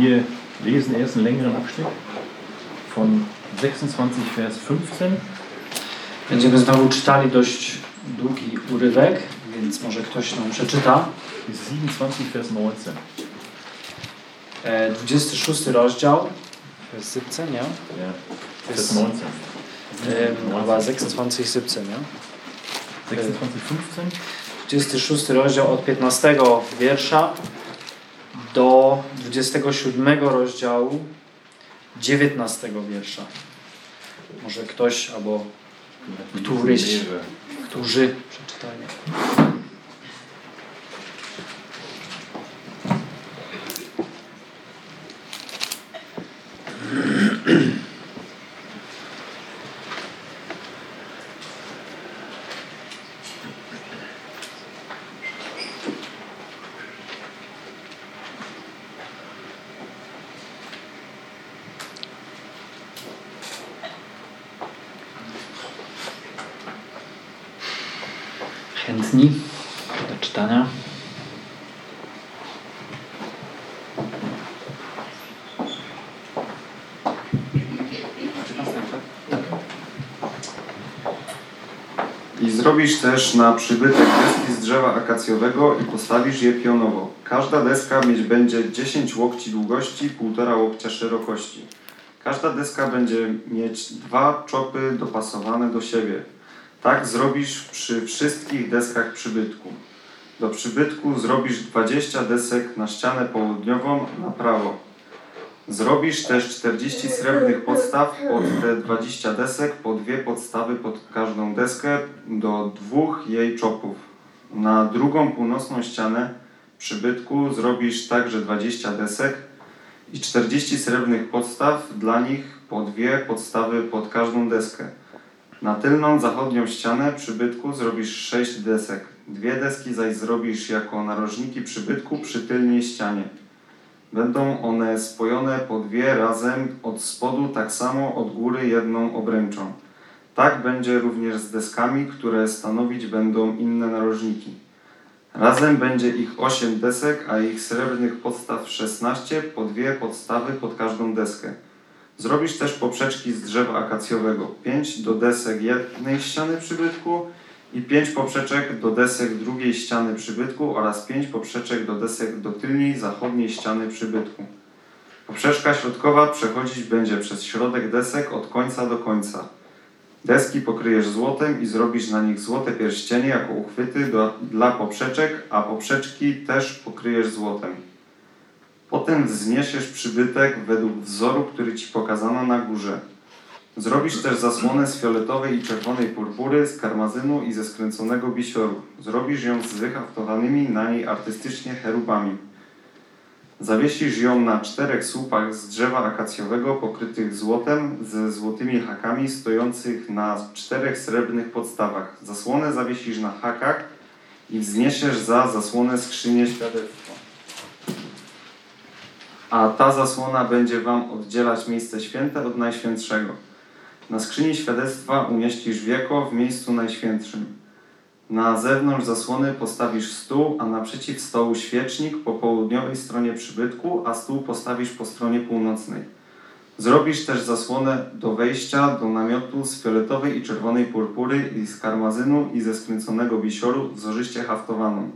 Wir lesen erst einen längeren Abschnitt von 26, Vers 15. Będziemy znowu czytali dość długi urywek, więc może ktoś nam przeczyta. Bis 27, Vers 19. E, 26 rozdział, Vers 17, ja? Ja, Vers 19. Ähm, aber 26, 17, ja? 26, 15. 26 rozdział od 15 wiersza do 27 rozdziału 19 wiersza. Może ktoś albo Któryś. Którzy przeczytali. Zrobisz też na przybytek deski z drzewa akacjowego i postawisz je pionowo. Każda deska mieć będzie 10 łokci długości, 1,5 łokcia szerokości. Każda deska będzie mieć dwa czopy dopasowane do siebie. Tak zrobisz przy wszystkich deskach przybytku. Do przybytku zrobisz 20 desek na ścianę południową na prawo. Zrobisz też 40 srebrnych podstaw pod te 20 desek, po dwie podstawy pod każdą deskę do dwóch jej czopów. Na drugą północną ścianę przybytku zrobisz także 20 desek i 40 srebrnych podstaw, dla nich po dwie podstawy pod każdą deskę. Na tylną zachodnią ścianę przybytku zrobisz 6 desek. Dwie deski zaś zrobisz jako narożniki przybytku przy tylnej ścianie. Będą one spojone po dwie razem od spodu, tak samo od góry jedną obręczą. Tak będzie również z deskami, które stanowić będą inne narożniki. Razem będzie ich osiem desek, a ich srebrnych podstaw szesnaście, po dwie podstawy pod każdą deskę. Zrobisz też poprzeczki z drzewa akacjowego, pięć do desek jednej ściany przybytku i pięć poprzeczek do desek drugiej ściany przybytku oraz pięć poprzeczek do desek do tylnej zachodniej ściany przybytku. Poprzeczka środkowa przechodzić będzie przez środek desek od końca do końca. Deski pokryjesz złotem i zrobisz na nich złote pierścienie jako uchwyty do, dla poprzeczek, a poprzeczki też pokryjesz złotem. Potem wzniesiesz przybytek według wzoru, który ci pokazano na górze. Zrobisz też zasłonę z fioletowej i czerwonej purpury, z karmazynu i ze skręconego bisioru. Zrobisz ją z wyhaftowanymi na niej artystycznie cherubami. Zawiesisz ją na czterech słupach z drzewa akacjowego pokrytych złotem ze złotymi hakami stojących na czterech srebrnych podstawach. Zasłonę zawiesisz na hakach i wzniesiesz za zasłonę skrzynię świadectwa. A ta zasłona będzie wam oddzielać miejsce święte od najświętszego. Na skrzyni świadectwa umieścisz wieko w miejscu najświętszym. Na zewnątrz zasłony postawisz stół, a naprzeciw stołu świecznik po południowej stronie przybytku, a stół postawisz po stronie północnej. Zrobisz też zasłonę do wejścia do namiotu z fioletowej i czerwonej purpury i z karmazynu i ze skręconego bisioru wzorzyście haftowaną.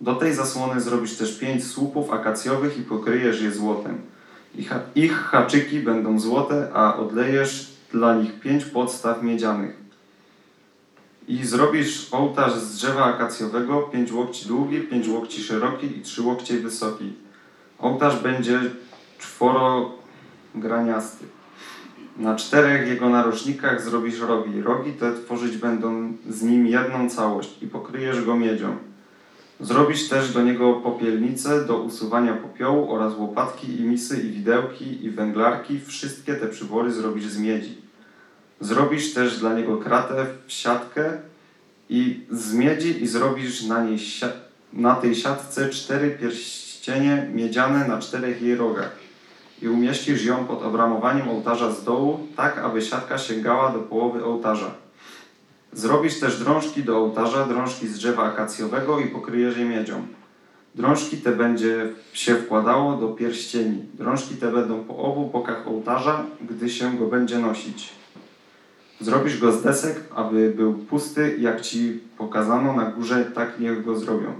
Do tej zasłony zrobisz też pięć słupów akacjowych i pokryjesz je złotem. Ich, ich haczyki będą złote, a odlejesz dla nich pięć podstaw miedzianych. I zrobisz ołtarz z drzewa akacjowego, pięć łokci długi, pięć łokci szeroki i trzy łokcie wysoki. Ołtarz będzie czworograniasty. Na czterech jego narożnikach zrobisz rogi. Rogi te tworzyć będą z nim jedną całość i pokryjesz go miedzią. Zrobisz też do niego popielnice do usuwania popiołu oraz łopatki i misy i widełki i węglarki. Wszystkie te przybory zrobisz z miedzi. Zrobisz też dla niego kratę w siatkę i z miedzi i zrobisz na, niej na tej siatce cztery pierścienie miedziane na czterech jej rogach. I umieścisz ją pod obramowaniem ołtarza z dołu, tak aby siatka sięgała do połowy ołtarza. Zrobisz też drążki do ołtarza, drążki z drzewa akacjowego i pokryjesz je miedzią. Drążki te będzie się wkładało do pierścieni. Drążki te będą po obu bokach ołtarza, gdy się go będzie nosić. Zrobisz go z desek, aby był pusty, jak ci pokazano na górze, tak niech go zrobią.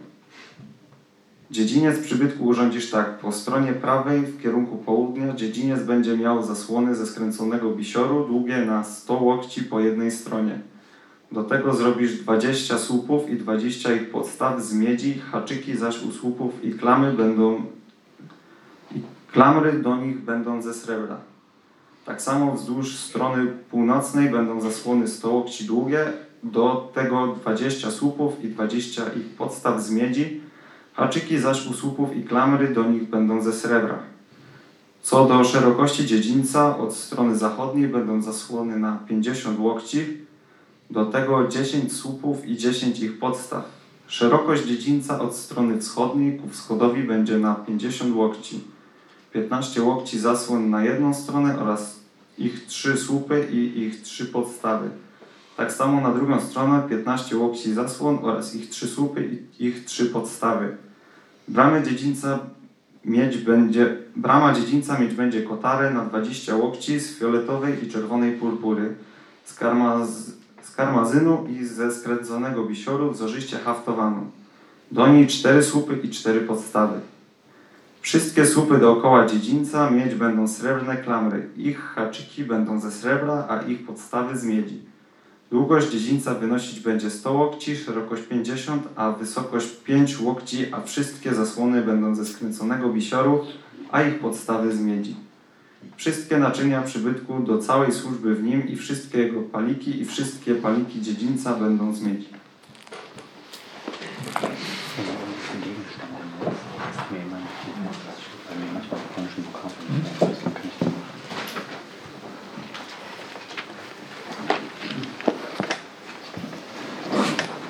Dziedziniec przybytku urządzisz tak. Po stronie prawej w kierunku południa dziedziniec będzie miał zasłony ze skręconego bisioru, długie na 100 łokci po jednej stronie. Do tego zrobisz 20 słupów i 20 ich podstaw z miedzi, haczyki zaś u słupów i klamy będą klamry do nich będą ze srebra. Tak samo wzdłuż strony północnej będą zasłony 100 łokci długie, do tego 20 słupów i 20 ich podstaw z miedzi, haczyki zaś u słupów i klamry do nich będą ze srebra. Co do szerokości dziedzińca, od strony zachodniej będą zasłony na 50 łokci, do tego 10 słupów i 10 ich podstaw. Szerokość dziedzińca od strony wschodniej ku wschodowi będzie na 50 łokci. 15 łokci zasłon na jedną stronę oraz ich trzy słupy i ich trzy podstawy. Tak samo na drugą stronę 15 łokci zasłon oraz ich trzy słupy i ich trzy podstawy. Bramy dziedzińca mieć będzie, brama dziedzińca mieć będzie kotarę na 20 łokci z fioletowej i czerwonej purpury, z, karmaz, z karmazynu i ze skręconego bisioru wzorzyście haftowaną. Do niej cztery słupy i cztery podstawy. Wszystkie słupy dookoła dziedzińca mieć będą srebrne klamry. Ich haczyki będą ze srebra, a ich podstawy z miedzi. Długość dziedzińca wynosić będzie 100 łokci, szerokość 50, a wysokość 5 łokci, a wszystkie zasłony będą ze skręconego bisioru, a ich podstawy z miedzi. Wszystkie naczynia przybytku do całej służby w nim i wszystkie jego paliki i wszystkie paliki dziedzińca będą z miedzi.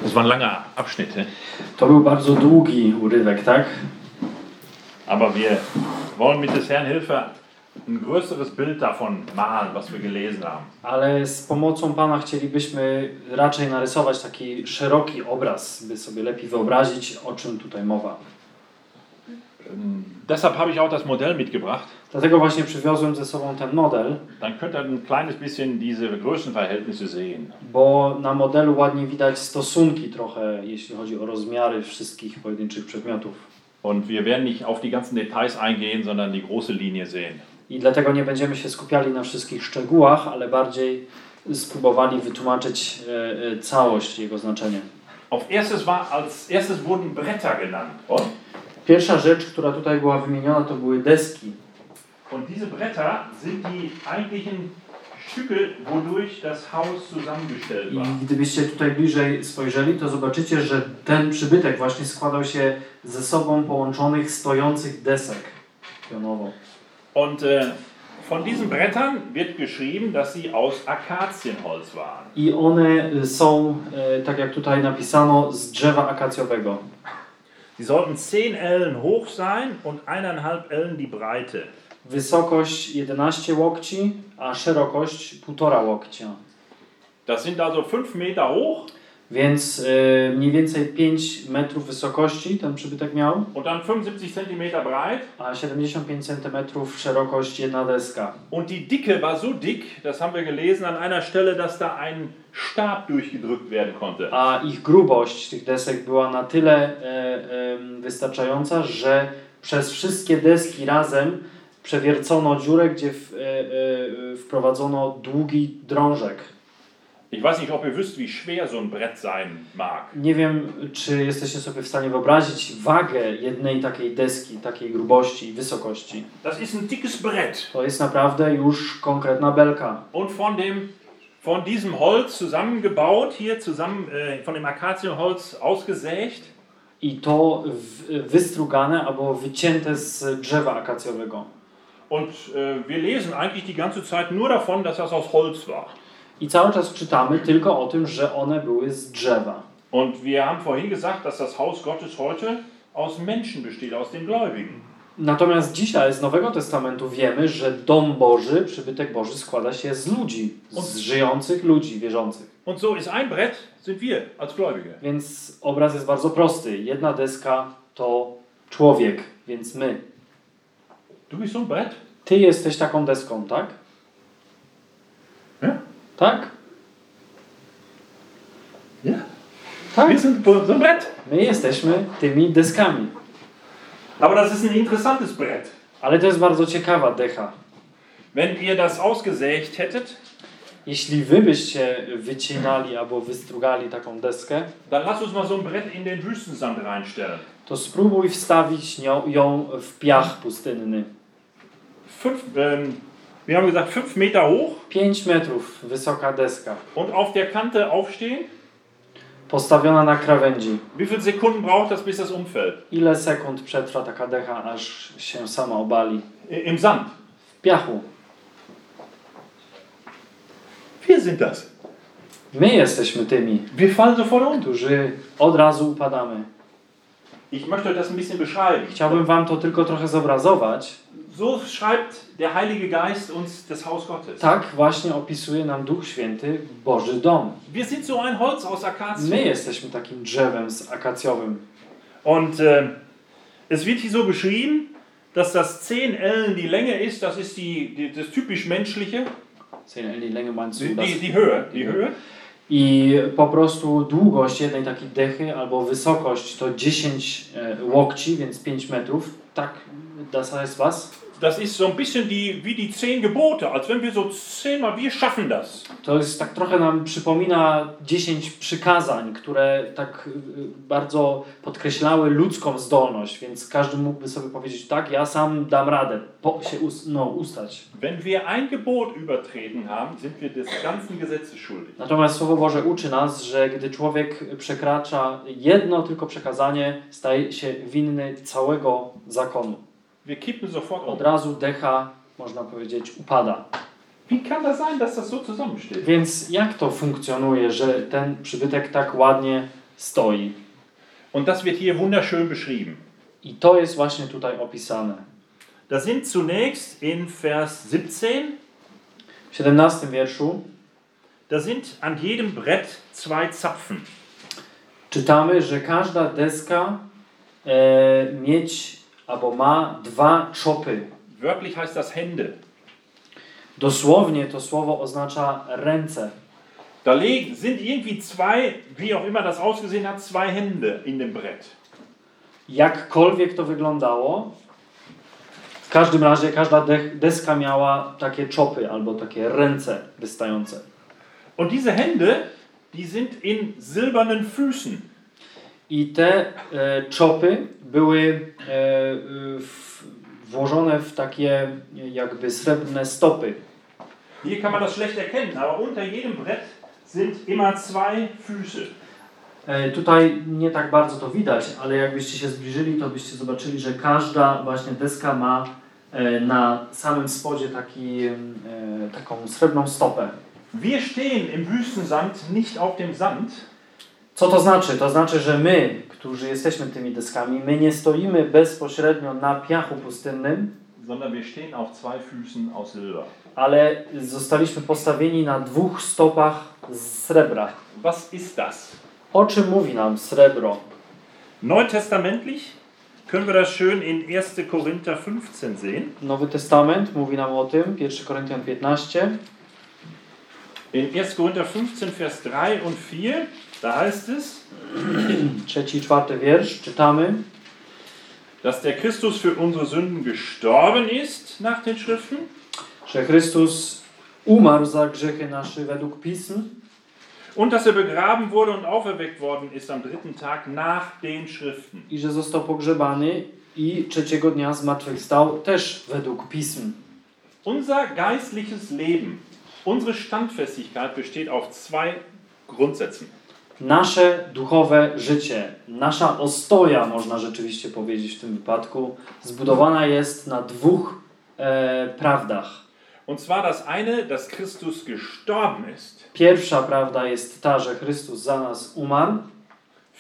Das war ein langer Abschnitt. ne? To był bardzo długi urywek, tak? Aber wir wollen mit des Herrn Hilfe ein größeres Bild davon malen, was wir gelesen haben. Ale z pomocą Pana chcielibyśmy raczej narysować taki szeroki obraz, by sobie lepiej wyobrazić, o czym tutaj mowa. Ähm, Deshalb habe ich auch das Modell mitgebracht. Dlatego właśnie przywiozłem ze sobą ten model, Dann könnt ihr ein kleines bisschen diese Größenverhältnisse sehen. bo na modelu ładnie widać stosunki trochę, jeśli chodzi o rozmiary wszystkich pojedynczych przedmiotów. Und wir werden nicht auf die ganzen Details eingehen, sondern die große Linie sehen. I dlatego nie będziemy się skupiali na wszystkich szczegółach, ale bardziej spróbowali wytłumaczyć e, e, całość jego znaczenia. Auf erstes war als erstes wurden Bretter genannt. Und, Pierwsza rzecz, która tutaj była wymieniona, to były deski. und diese Bretter sind die eigentlichen Stücke, wodurch das Haus zusammengestellt I war. gdybyście tutaj bliżej spojrzeli, to zobaczycie, że ten przybytek właśnie składał się ze sobą połączonych stojących desek pionowo. Und äh, von diesen Brettern wird geschrieben, dass sie aus Akazienholz waren. I one są, e, tak jak tutaj napisano, z drzewa akacjowego. Sie sollten 10 Ellen hoch sein und 1,5 Ellen die Breite. Wysokość 11 łokci, a szerokość 1,5 łokcia. Das sind also 5 Meter hoch Więc e, mniej więcej 5 metrów wysokości ten przybytek miał, und dann 75 Zentimeter breit. a 75 cm szerokość jedna deska. Und die Dicke war so dick, das haben wir gelesen an einer Stelle, dass da ein Stab durchgedrückt werden konnte. A ich grubość tych desek była na tyle e, em, wystarczająca, że przez wszystkie deski razem przewiercono dziurę, gdzie w, e, e, wprowadzono długi drążek. Ich weiß nicht, ob ihr wisst, wie schwer so ein Brett sein mag. Nie wiem, czy jesteście sobie w stanie wyobrazić wagę jednej takiej deski, takiej grubości i wysokości. Das ist ein dickes Brett. To jest naprawdę już konkretna belka. Und von dem von diesem Holz zusammengebaut, hier zusammen äh, von dem Akazienholz ausgesägt. I to wystrugane albo wycięte z drzewa akacjowego. Und äh, wir lesen eigentlich die ganze Zeit nur davon, dass das aus Holz war. I cały czas czytamy tylko o tym, że one były z drzewa. Und wir haben vorhin gesagt, dass das Haus Gottes heute aus Menschen besteht, aus den Gläubigen. Natomiast dzisiaj z Nowego Testamentu wiemy, że dom Boży, przybytek Boży składa się z ludzi, z żyjących ludzi, wierzących. Und so ist ein Brett, sind wir als Gläubige. Więc obraz jest bardzo prosty. Jedna deska to człowiek, więc my. Du bist so ein Brett? Ty jesteś taką deską, tak? Ja? Tak? Ja. Tak. Wir sind so ein Brett. My jesteśmy tymi deskami. Aber das ist ein interessantes Brett. Ale to jest bardzo ciekawa decha. Wenn ihr das ausgesägt hättet, Jeśli wy byście wycinali albo wystrugali taką deskę, dann lass uns mal so ein Brett in den Wüstensand reinstellen. to spróbuj wstawić nią, ją w piach pustynny. Fünf, ähm, wir haben gesagt, 5 Meter hoch 5 metrów wysoka deska, und auf der Kante aufstehen. postawiona na krawędzi. Wie viele Sekunden braucht das, bis das umfällt? Ile sekund przetrwa taka decha, aż się sama obali? Im Sand. W piachu. Wir sind das. My jesteśmy tymi, Wir fallen sofort um. którzy od razu upadamy. Ich möchte das ein bisschen beschreiben. Chciałbym wam to tylko trochę zobrazować. So schreibt der Heilige Geist uns das Haus Gottes. Tak właśnie opisuje nam Duch Święty Boży dom. Wir sind so ein Holz aus Akazien. My jesteśmy takim drzewem z akacjowym. Und äh, es wird hier so beschrieben, dass das 10 Ellen die Länge ist, das ist die, die, das typisch menschliche, Zehn Länge meinst du die, die, die Höhe. Die Höhe. I po prostu długość jednej takiej dechy albo wysokość to 10 e, łokci, więc 5 metrów. Tak, das heißt was? Das ist so ein bisschen die, wie die 10 Gebote, als wenn wir so zehnmal, wir schaffen das. To jest tak trochę nam przypomina 10 przykazań, które tak y, bardzo podkreślały ludzką zdolność, więc każdy mógłby sobie powiedzieć, tak, ja sam dam radę, po, się us, no, ustać. Wenn wir ein Gebot übertreten haben, sind wir des ganzen Gesetzes schuldig. Natomiast Słowo Boże uczy nas, że gdy człowiek przekracza jedno tylko przekazanie, staje się winny całego zakonu. Wir kippen sofort Od um. razu decha, można powiedzieć, upada. Wie kann das sein, dass das so zusammensteht? Więc jak to funkcjonuje, że ten przybytek tak ładnie stoi? Und das wird hier wunderschön beschrieben. I to jest właśnie tutaj opisane. Das sind zunächst in Vers 17, W 17 wierszu da sind an jedem Brett zwei Zapfen. czytamy, że każda deska e, mieć albo ma dwa czopy. Wörtlich heißt das Hände. Dosłownie to słowo oznacza ręce. Da sind irgendwie zwei, wie auch immer das ausgesehen hat, zwei Hände in dem Brett. Jakkolwiek to wyglądało, w każdym razie każda de- deska miała takie czopy albo takie ręce wystające. Und diese Hände, die sind in silbernen Füßen. I te e, czopy były e, włożone w takie jakby srebrne stopy. Hier kann man das schlecht erkennen, aber unter jedem Brett sind immer zwei Füße. E, tutaj nie tak bardzo to widać, ale jakbyście się zbliżyli, to byście zobaczyli, że każda właśnie deska ma na samym spodzie taki, taką srebrną stopę. Wir stehen im Wüstensand nicht auf dem Sand, Co to znaczy? To znaczy, że my, którzy jesteśmy tymi deskami, my nie stoimy bezpośrednio na piachu pustynnym, sondern wir stehen auf zwei Füßen aus Silber. ale zostaliśmy postawieni na dwóch stopach z srebra. Was ist das? O czym mówi nam srebro? Neutestamentlich können wir das schön in 1. Korinther 15 sehen. Nowy Testament mówi nam o tym, 1 Koryntian 15, In 1. Korinther 15, Vers 3 und 4, da heißt es, trzeci czwarty wiersz, czytamy, dass der Christus für unsere Sünden gestorben ist nach den Schriften że Chrystus umarł za grzechy nasze według Pism und dass er begraben wurde und auferweckt worden ist am dritten Tag nach den Schriften. i że został pogrzebany i trzeciego dnia zmartwychwstał też według Pism. Unser geistliches Leben, unsere Standfestigkeit besteht auf zwei Grundsätzen. Nasze duchowe życie, nasza ostoja, można rzeczywiście powiedzieć w tym wypadku, zbudowana jest na dwóch e, prawdach. Und zwar das eine, dass Christus gestorben ist. Pierwsza prawda jest ta, że Chrystus za nas umarł.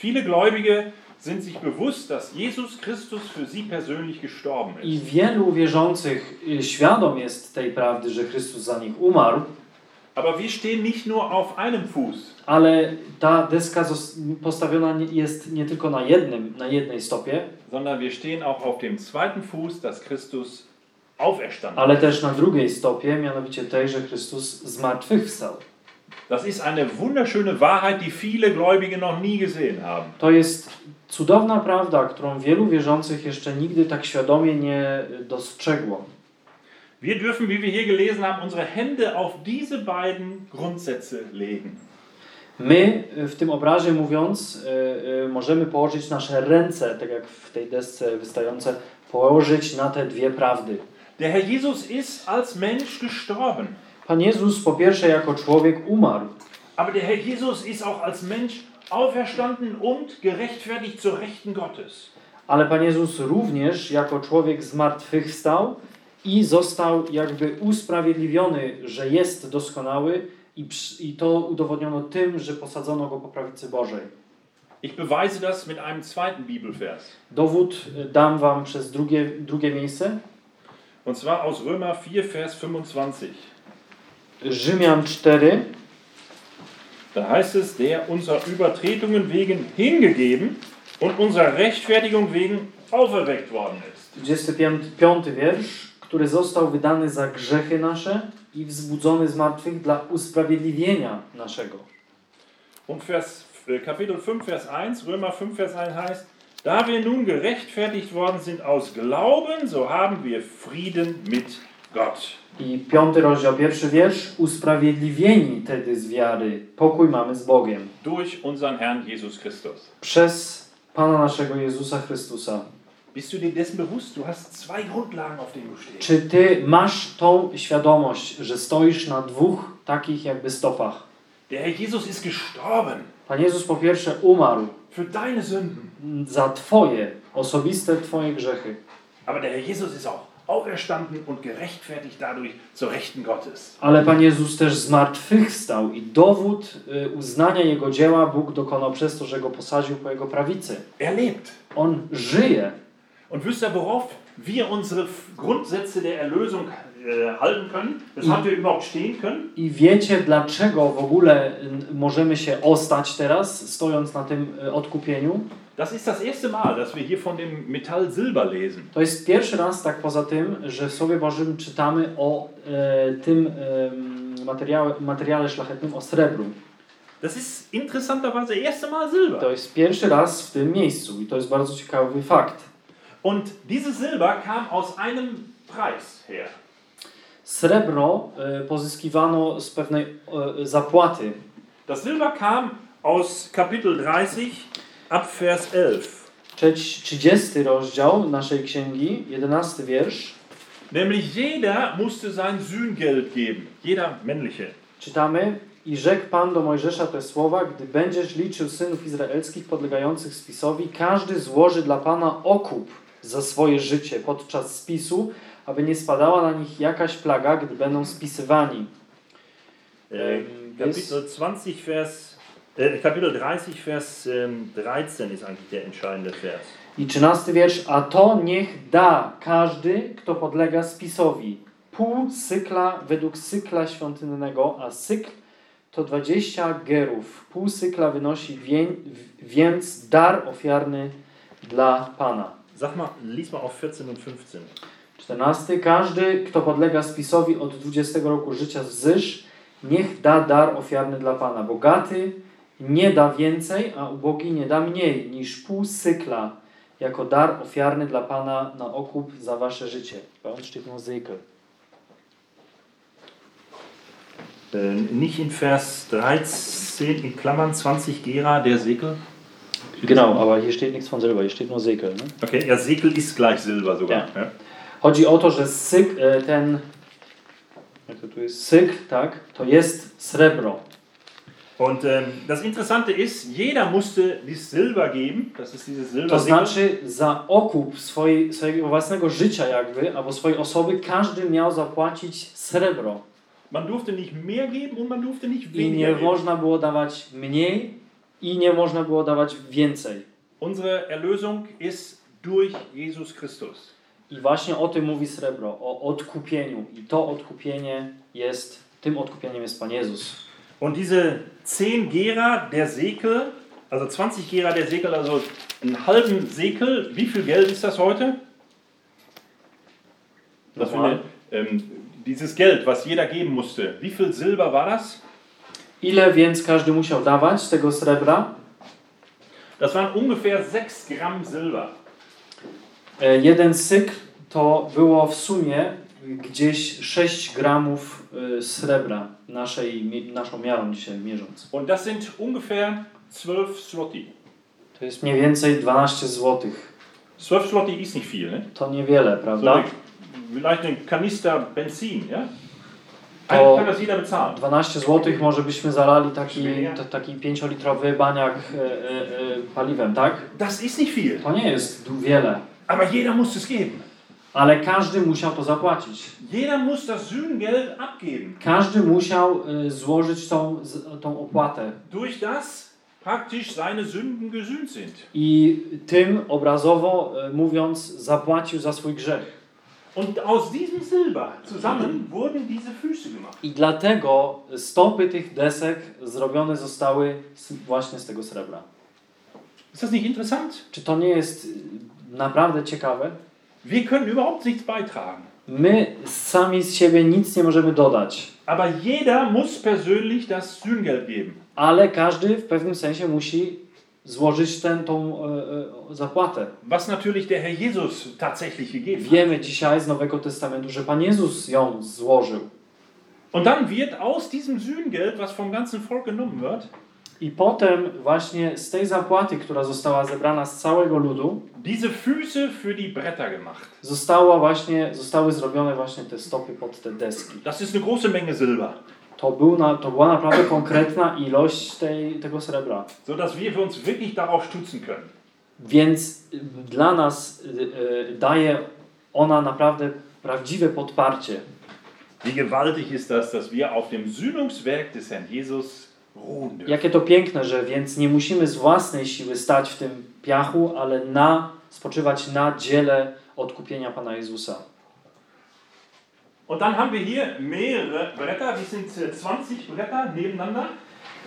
Viele Gläubige sind sich bewusst, dass Jesus Christus für sie persönlich gestorben ist. I wielu wierzących y, świadom jest tej prawdy, że Chrystus za nich umarł, Aber wir stehen nicht nur auf einem Fuß. Ale ta deska postawiona jest nie tylko na jednym, na jednej stopie, sondern wir stehen auch auf dem zweiten Fuß, dass Christus auferstanden ale też na drugiej stopie, mianowicie tej, że Chrystus zmartwychwstał. Das ist eine wunderschöne Wahrheit, die viele Gläubige noch nie gesehen haben. To jest cudowna prawda, którą wielu wierzących jeszcze nigdy tak świadomie nie dostrzegło. Wir dürfen, wie wir hier gelesen haben, unsere Hände auf diese beiden Grundsätze legen. My w tym obrazie mówiąc, y, y, możemy położyć nasze ręce, tak jak w tej desce wystające, położyć na te dwie prawdy. Der Herr Jesus ist als Mensch gestorben. Pan Jezus po pierwsze jako człowiek umarł, Aber der Herr Jesus ist auch als Mensch auferstanden und gerechtfertigt zur Rechten Gottes. ale Pan Jezus również jako człowiek zmartwychwstał i został jakby usprawiedliwiony, że jest doskonały i, i to udowodniono tym, że posadzono go po prawicy Bożej. Ich beweise das mit einem zweiten Bibelvers. Dowód y, dam Wam przez drugie, drugie miejsce. Und zwar aus Römer 4, Vers 25. Rzymian 4, Da heißt es, der unserer Übertretungen wegen hingegeben und unserer Rechtfertigung wegen auferweckt worden ist. 25 wiersz, który został wydany za grzechy nasze i wzbudzony z martwych dla usprawiedliwienia naszego. Und Vers, äh, Kapitel 5, Vers 1, Römer 5, Vers 1 heißt, da wir nun gerechtfertigt worden sind aus Glauben, so haben wir Frieden mit Gott. I piąty rozdział, pierwszy wiersz. Usprawiedliwieni tedy z wiary, pokój mamy z Bogiem. Durch unseren Herrn Jesus Christus. Przez Pana naszego Jezusa Chrystusa. Bist du dir dessen bewusst? Du hast zwei Grundlagen, auf denen du stehst. Czy Ty masz tą świadomość, że stoisz na dwóch takich jakby stopach? Der Jesus ist gestorben Pan Jezus po pierwsze umarł für deine Sünden. za Twoje, osobiste Twoje grzechy. Aber der Jesus ist auch auferstanden und gerechtfertigt dadurch zur Rechten Gottes. Ale Pan Jezus też zmartwychwstał i dowód y, uznania Jego dzieła Bóg dokonał przez to, że Go posadził po Jego prawicy. Er lebt. On żyje. Und wisst ihr, worauf wir unsere Grundsätze der Erlösung äh, halten können? Weshalb wir überhaupt stehen können? I wiecie, dlaczego w ogóle y, możemy się ostać teraz, stojąc na tym y, odkupieniu? Das ist das erste Mal, dass wir hier von dem Metall Silber lesen. To jest pierwszy raz, tak poza tym, że w Słowie Bożym czytamy o e, tym e, materiale, materiale szlachetnym, o srebru. Das ist interessanterweise erste Mal Silber. To jest pierwszy raz w tym miejscu i to jest bardzo ciekawy fakt. Und dieses Silber kam aus einem Preis her. Srebro e, pozyskiwano z pewnej e, zapłaty. Das Silber kam aus Kapitel 30 ab Vers 11. Trzeci- 30 rozdział naszej księgi, 11 wiersz. Nämlich jeder musste sein Sühngeld geben. Jeder männliche. Czytamy i rzekł Pan do Mojżesza te słowa, gdy będziesz liczył synów izraelskich podlegających spisowi, każdy złoży dla Pana okup za swoje życie podczas spisu, aby nie spadała na nich jakaś plaga, gdy będą spisywani. Kapitel 20, Vers, äh, Kapitel 30, Vers ähm, 13 ist eigentlich der entscheidende Vers. I trzynasty wiersz, a to niech da każdy, kto podlega spisowi, pół cykla według cykla świątynnego, a cykl to 20 gerów. Pół cykla wynosi wień, więc dar ofiarny dla Pana. Sag mal, lies mal auf 14 und 15. 14. Każdy, kto podlega spisowi od 20 roku życia wzysz, niech da dar ofiarny dla Pana. Bogaty nie da więcej, a ubogi nie da mniej niż pół cykla jako dar ofiarny dla Pana na okup za wasze życie. Nur Sekel. Äh, nicht in Vers 13 in Klammern 20 Gera der Sekel. Genau, aber hier steht nichts von Silber, hier steht nur Sekel. Ne? Okay, ja, Sekel ist gleich Silber sogar. Ja. Ja. Chodzi o to, że syk, e, ten, jak to tu jest, cykl, tak, to jest srebro. Und ähm, das Interessante ist, jeder musste dieses Silber geben. Das ist dieses Silber. To znaczy za okup swojej, swojego własnego życia jakby, albo swojej osoby, każdy miał zapłacić srebro. Man durfte nicht mehr geben und man durfte nicht I weniger nie geben. można było dawać mniej i nie można było dawać więcej. Unsere Erlösung ist durch Jesus Christus. I właśnie o tym mówi srebro, o odkupieniu. I to odkupienie jest tym odkupieniem jest Pan Jezus. Und diese 10 Gera der Sekel, also 20 Gera der Sekel, also einen halben Sekel, wie viel Geld ist das heute? Das Nochmal. wir, ähm, dieses Geld, was jeder geben musste, wie viel Silber war das? Ile więc każdy musiał dawać z tego srebra? Das waren ungefähr 6 Gramm Silber. E, Jeden syk to było w sumie gdzieś 6 gramów e, srebra naszej, naszą miarą dzisiaj mierząc. Und das sind ungefähr 12 Zloty. To jest mniej więcej 12 złotych. 12 Zloty ist nicht viel, ne? To niewiele, So prawda? eine, vielleicht ein Kanister Benzin, ja? To- Eigentlich kann das jeder bezahlen. 12 złotych może byśmy zalali taki, t- taki 5-litrowy baniak e, e, e, paliwem, tak? Das ist nicht viel. To nie jest wiele, Aber jeder muss es geben. ale każdy musiał to zapłacić. Jeder muss das abgeben. Każdy musiał złożyć tą, tą opłatę. Durch das praktisch seine Sünden gesühnt sind. I tym obrazowo mówiąc, zapłacił za swój grzech. I dlatego stopy tych desek zrobione zostały właśnie z tego srebra. Ist das nicht interessant? Czy to nie jest y, naprawdę ciekawe? Wir können überhaupt nichts beitragen. My sami z siebie nic nie możemy dodać, Aber jeder muss persönlich das Sühnegeld geben. ale każdy w pewnym sensie musi złożyć tę, tą e, e, zapłatę. Was natürlich der Herr Jesus tatsächlich gegeben. Wiemy dzisiaj z Nowego Testamentu, że Pan Jezus ją złożył. Und dann wird aus diesem Sühnegeld, was vom ganzen Volk genommen wird, I potem właśnie z tej zapłaty, która została zebrana z całego ludu, diese Füße für die Bretter gemacht. została właśnie, zostały zrobione właśnie te stopy pod te deski. Das ist eine große Menge Silber, To, był na, to była naprawdę konkretna ilość tej, tego srebra. sodass wir uns wirklich darauf stützen können. Więc y, dla nas y, y, daje ona naprawdę prawdziwe podparcie. Wie gewaltig ist das, dass wir auf dem Sühnungswerk des Herrn Jesus ruhen dürfen. Jakie to piękne, że więc nie musimy z własnej siły stać w tym piachu, ale na, spoczywać na dziele odkupienia Pana Jezusa. Und dann haben wir hier mehrere Bretter, die sind äh, 20 Bretter nebeneinander.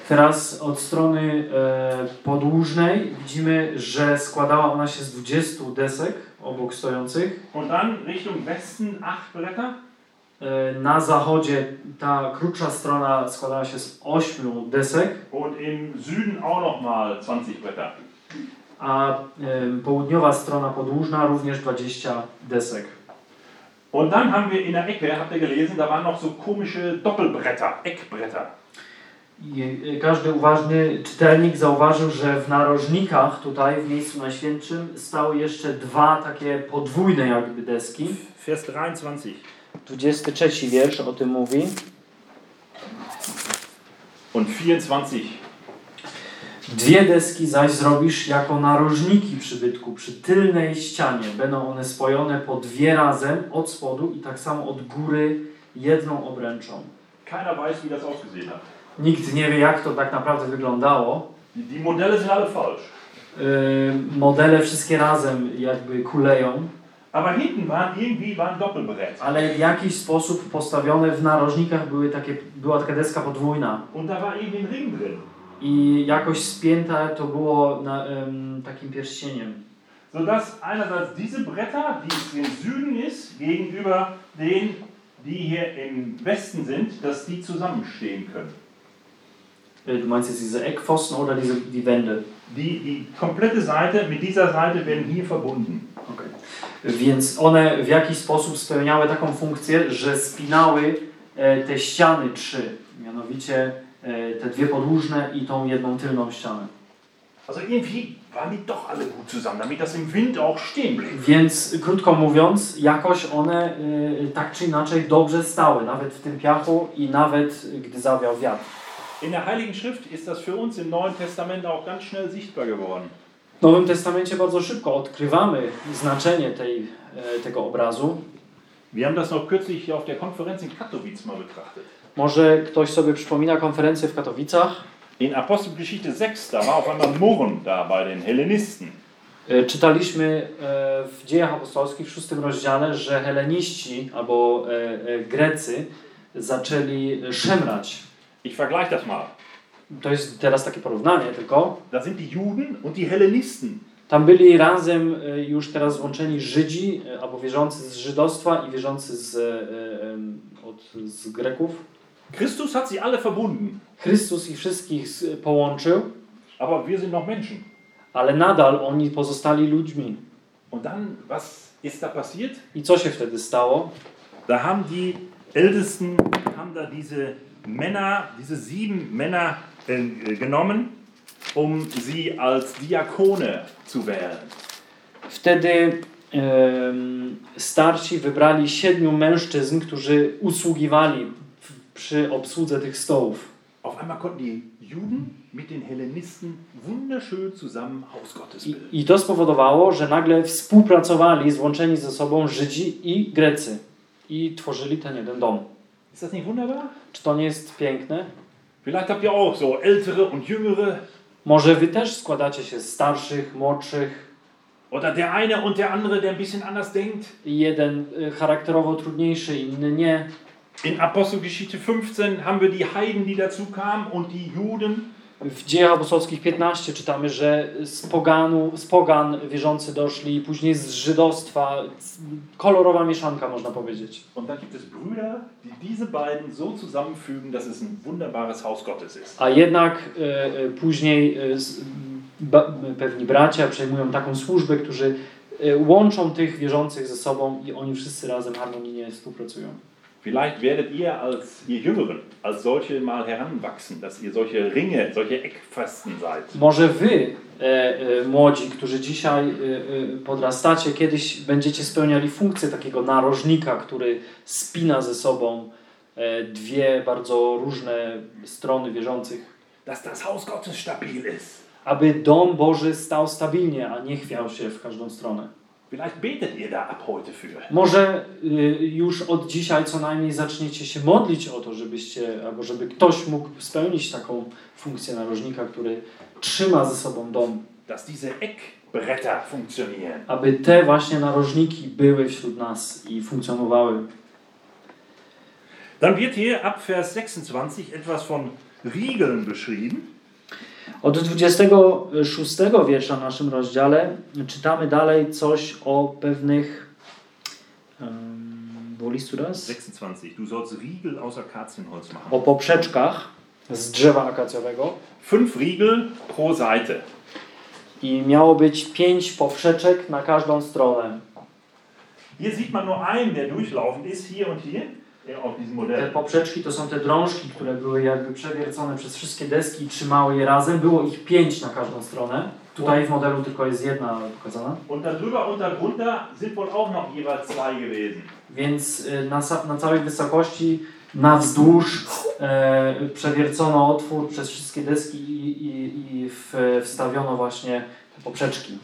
Teraz od strony e, podłużnej widzimy, że składała ona się z 20 desek obok stojących. Und dann Richtung Westen 8 Bretter. E, na zachodzie ta krótsza strona składała się z 8 desek, Und im Süden auch nochmal 20 Bretter. a e, południowa strona podłużna również 20 desek. Und dann haben wir in der Ecke, habt ihr gelesen, da waren noch so komische Doppelbretter, Eckbretter. I e, każdy uważny czytelnik zauważył, że w narożnikach tutaj w miejscu najświętszym stały jeszcze dwa takie podwójne jakby deski. Vers 23. 23 wiersz o tym mówi. Und 24. Dwie deski zaś zrobisz jako narożniki przybytku przy tylnej ścianie. Będą one spojone po dwie razem od spodu i tak samo od góry jedną obręczą. Keiner weiß, wie das ausgesehen hat. Nikt nie wie, jak to tak naprawdę wyglądało. Die, Modelle sind alle falsch. Yy, modele wszystkie razem jakby kuleją, Aber hinten waren irgendwie war ein Doppelbrett. ale w jakiś sposób postawione w narożnikach były takie, była taka deska podwójna. Und da war irgendwie ein Ring drin. I jakoś spięte to było na, ym, takim pierścieniem. Sodass einerseits diese Bretter, die im Süden ist, gegenüber den, die hier im Westen sind, dass die zusammenstehen können. Äh, Du meinst jetzt diese Eckpfosten oder diese, die Wände? Die, die komplette Seite mit dieser Seite werden hier verbunden. Okay. Więc one w jakiś sposób spełniały taką funkcję, że spinały e, te ściany trzy, mianowicie te dwie podłużne i tą jedną tylną ścianę. Also irgendwie waren die doch alle gut zusammen, damit das im Wind auch stehen blieb. Więc krótko mówiąc, jakoś one e, tak czy inaczej dobrze stały, nawet w tym piachu i nawet gdy zawiał wiatr. In der Heiligen Schrift ist das für uns im Neuen Testament auch ganz schnell sichtbar geworden. W Nowym Testamencie bardzo szybko odkrywamy znaczenie tej, e, tego obrazu. Wir haben das noch kürzlich auf der Konferenz in Katowice mal betrachtet. Może ktoś sobie przypomina konferencję w Katowicach. In Apostelgeschichte 6, da war auf einmal Murren da bei den Hellenisten. E, Czytaliśmy e, w Dziejach Apostolskich w szóstym rozdziale, że heleniści albo e, Grecy zaczęli szemrać. Ich vergleiche das mal. To jest teraz takie porównanie tylko. Da sind die Juden und die Hellenisten. Tam byli razem już teraz złączeni Żydzi, albo wierzący z żydostwa i wierzący z, od, z Greków. Christus hat sie alle verbunden. Chrystus ich wszystkich połączył, Aber wir sind noch Menschen. ale nadal oni pozostali ludźmi. Und dann, was ist da passiert? I co się wtedy stało? Da haben die Ältesten haben da diese Männer, diese sieben Männer äh, genommen, um sie als Diakone zu wählen. Wtedy starsi wybrali siedmiu mężczyzn, którzy usługiwali przy obsłudze tych stołów. Auf einmal konnten die Juden mit den Hellenisten wunderschön zusammen Haus Gottes I, bilden. I to spowodowało, że nagle współpracowali, złączeni ze sobą Żydzi i Grecy. I tworzyli ten jeden dom. Ist das nicht wunderbar? Czy to nie jest piękne? Vielleicht habt ihr auch so ältere und jüngere Może wy też składacie się z starszych, młodszych. oder der eine und der andere, der ein bisschen anders denkt. Jeden y, charakterowo trudniejszy, inny nie. In Apostelgeschichte 15 haben wir die Heiden, die dazu kamen und die Juden. W Dziejach Apostolskich 15 czytamy, że z, poganu, z pogan wierzący doszli, później z żydostwa. Kolorowa mieszanka, można powiedzieć. Und dann gibt es Brüder, die diese beiden so zusammenfügen, dass es ein wunderbares Haus Gottes ist. A jednak y, y, później ba, pewni bracia przejmują taką służbę, którzy y, łączą tych wierzących ze sobą i oni wszyscy razem harmonijnie współpracują. Vielleicht werdet ihr als ihr Jüngeren als solche mal heranwachsen, dass ihr solche Ringe, solche Eckpfosten seid. Może wy, e, e, młodzi, którzy dzisiaj e, e, podrastacie, kiedyś będziecie spełniali funkcję takiego narożnika, który spina ze sobą e, dwie bardzo różne strony wierzących, Dass das Haus Gottes stabil ist. aby dom Boży stał stabilnie, a nie chwiał się w każdą stronę. Vielleicht betet ihr da ab heute für. Może y, już od dzisiaj co najmniej zaczniecie się modlić o to, żebyście, albo żeby ktoś mógł spełnić taką funkcję narożnika, który trzyma ze sobą dom. Dass diese Eckbretter funktionieren. aby te właśnie narożniki były wśród nas i funkcjonowały. Dann wird hier ab Vers 26 etwas von Riegeln beschrieben. Od 26 wiersza w naszym rozdziale czytamy dalej coś o pewnych. Wo liest du das? 26. Du sollst Riegel aus Akazienholz machen. O poprzeczkach z drzewa akacjowego. Fünf Riegel pro Seite. I miało być pięć poprzeczek na każdą stronę. Hier sieht man nur einen, der durchlaufend ist, hier und hier, Te poprzeczki to są te drążki, które były jakby przewiercone przez wszystkie deski i trzymały je razem. Było ich pięć na każdą stronę. Tutaj w modelu tylko jest jedna pokazana. Und darüber und darunter sind wohl auch noch jeweils zwei gewesen. Więc y, na, na całej wysokości, na wzdłuż e, przewiercono otwór przez wszystkie deski i, i, i w, wstawiono właśnie te poprzeczki.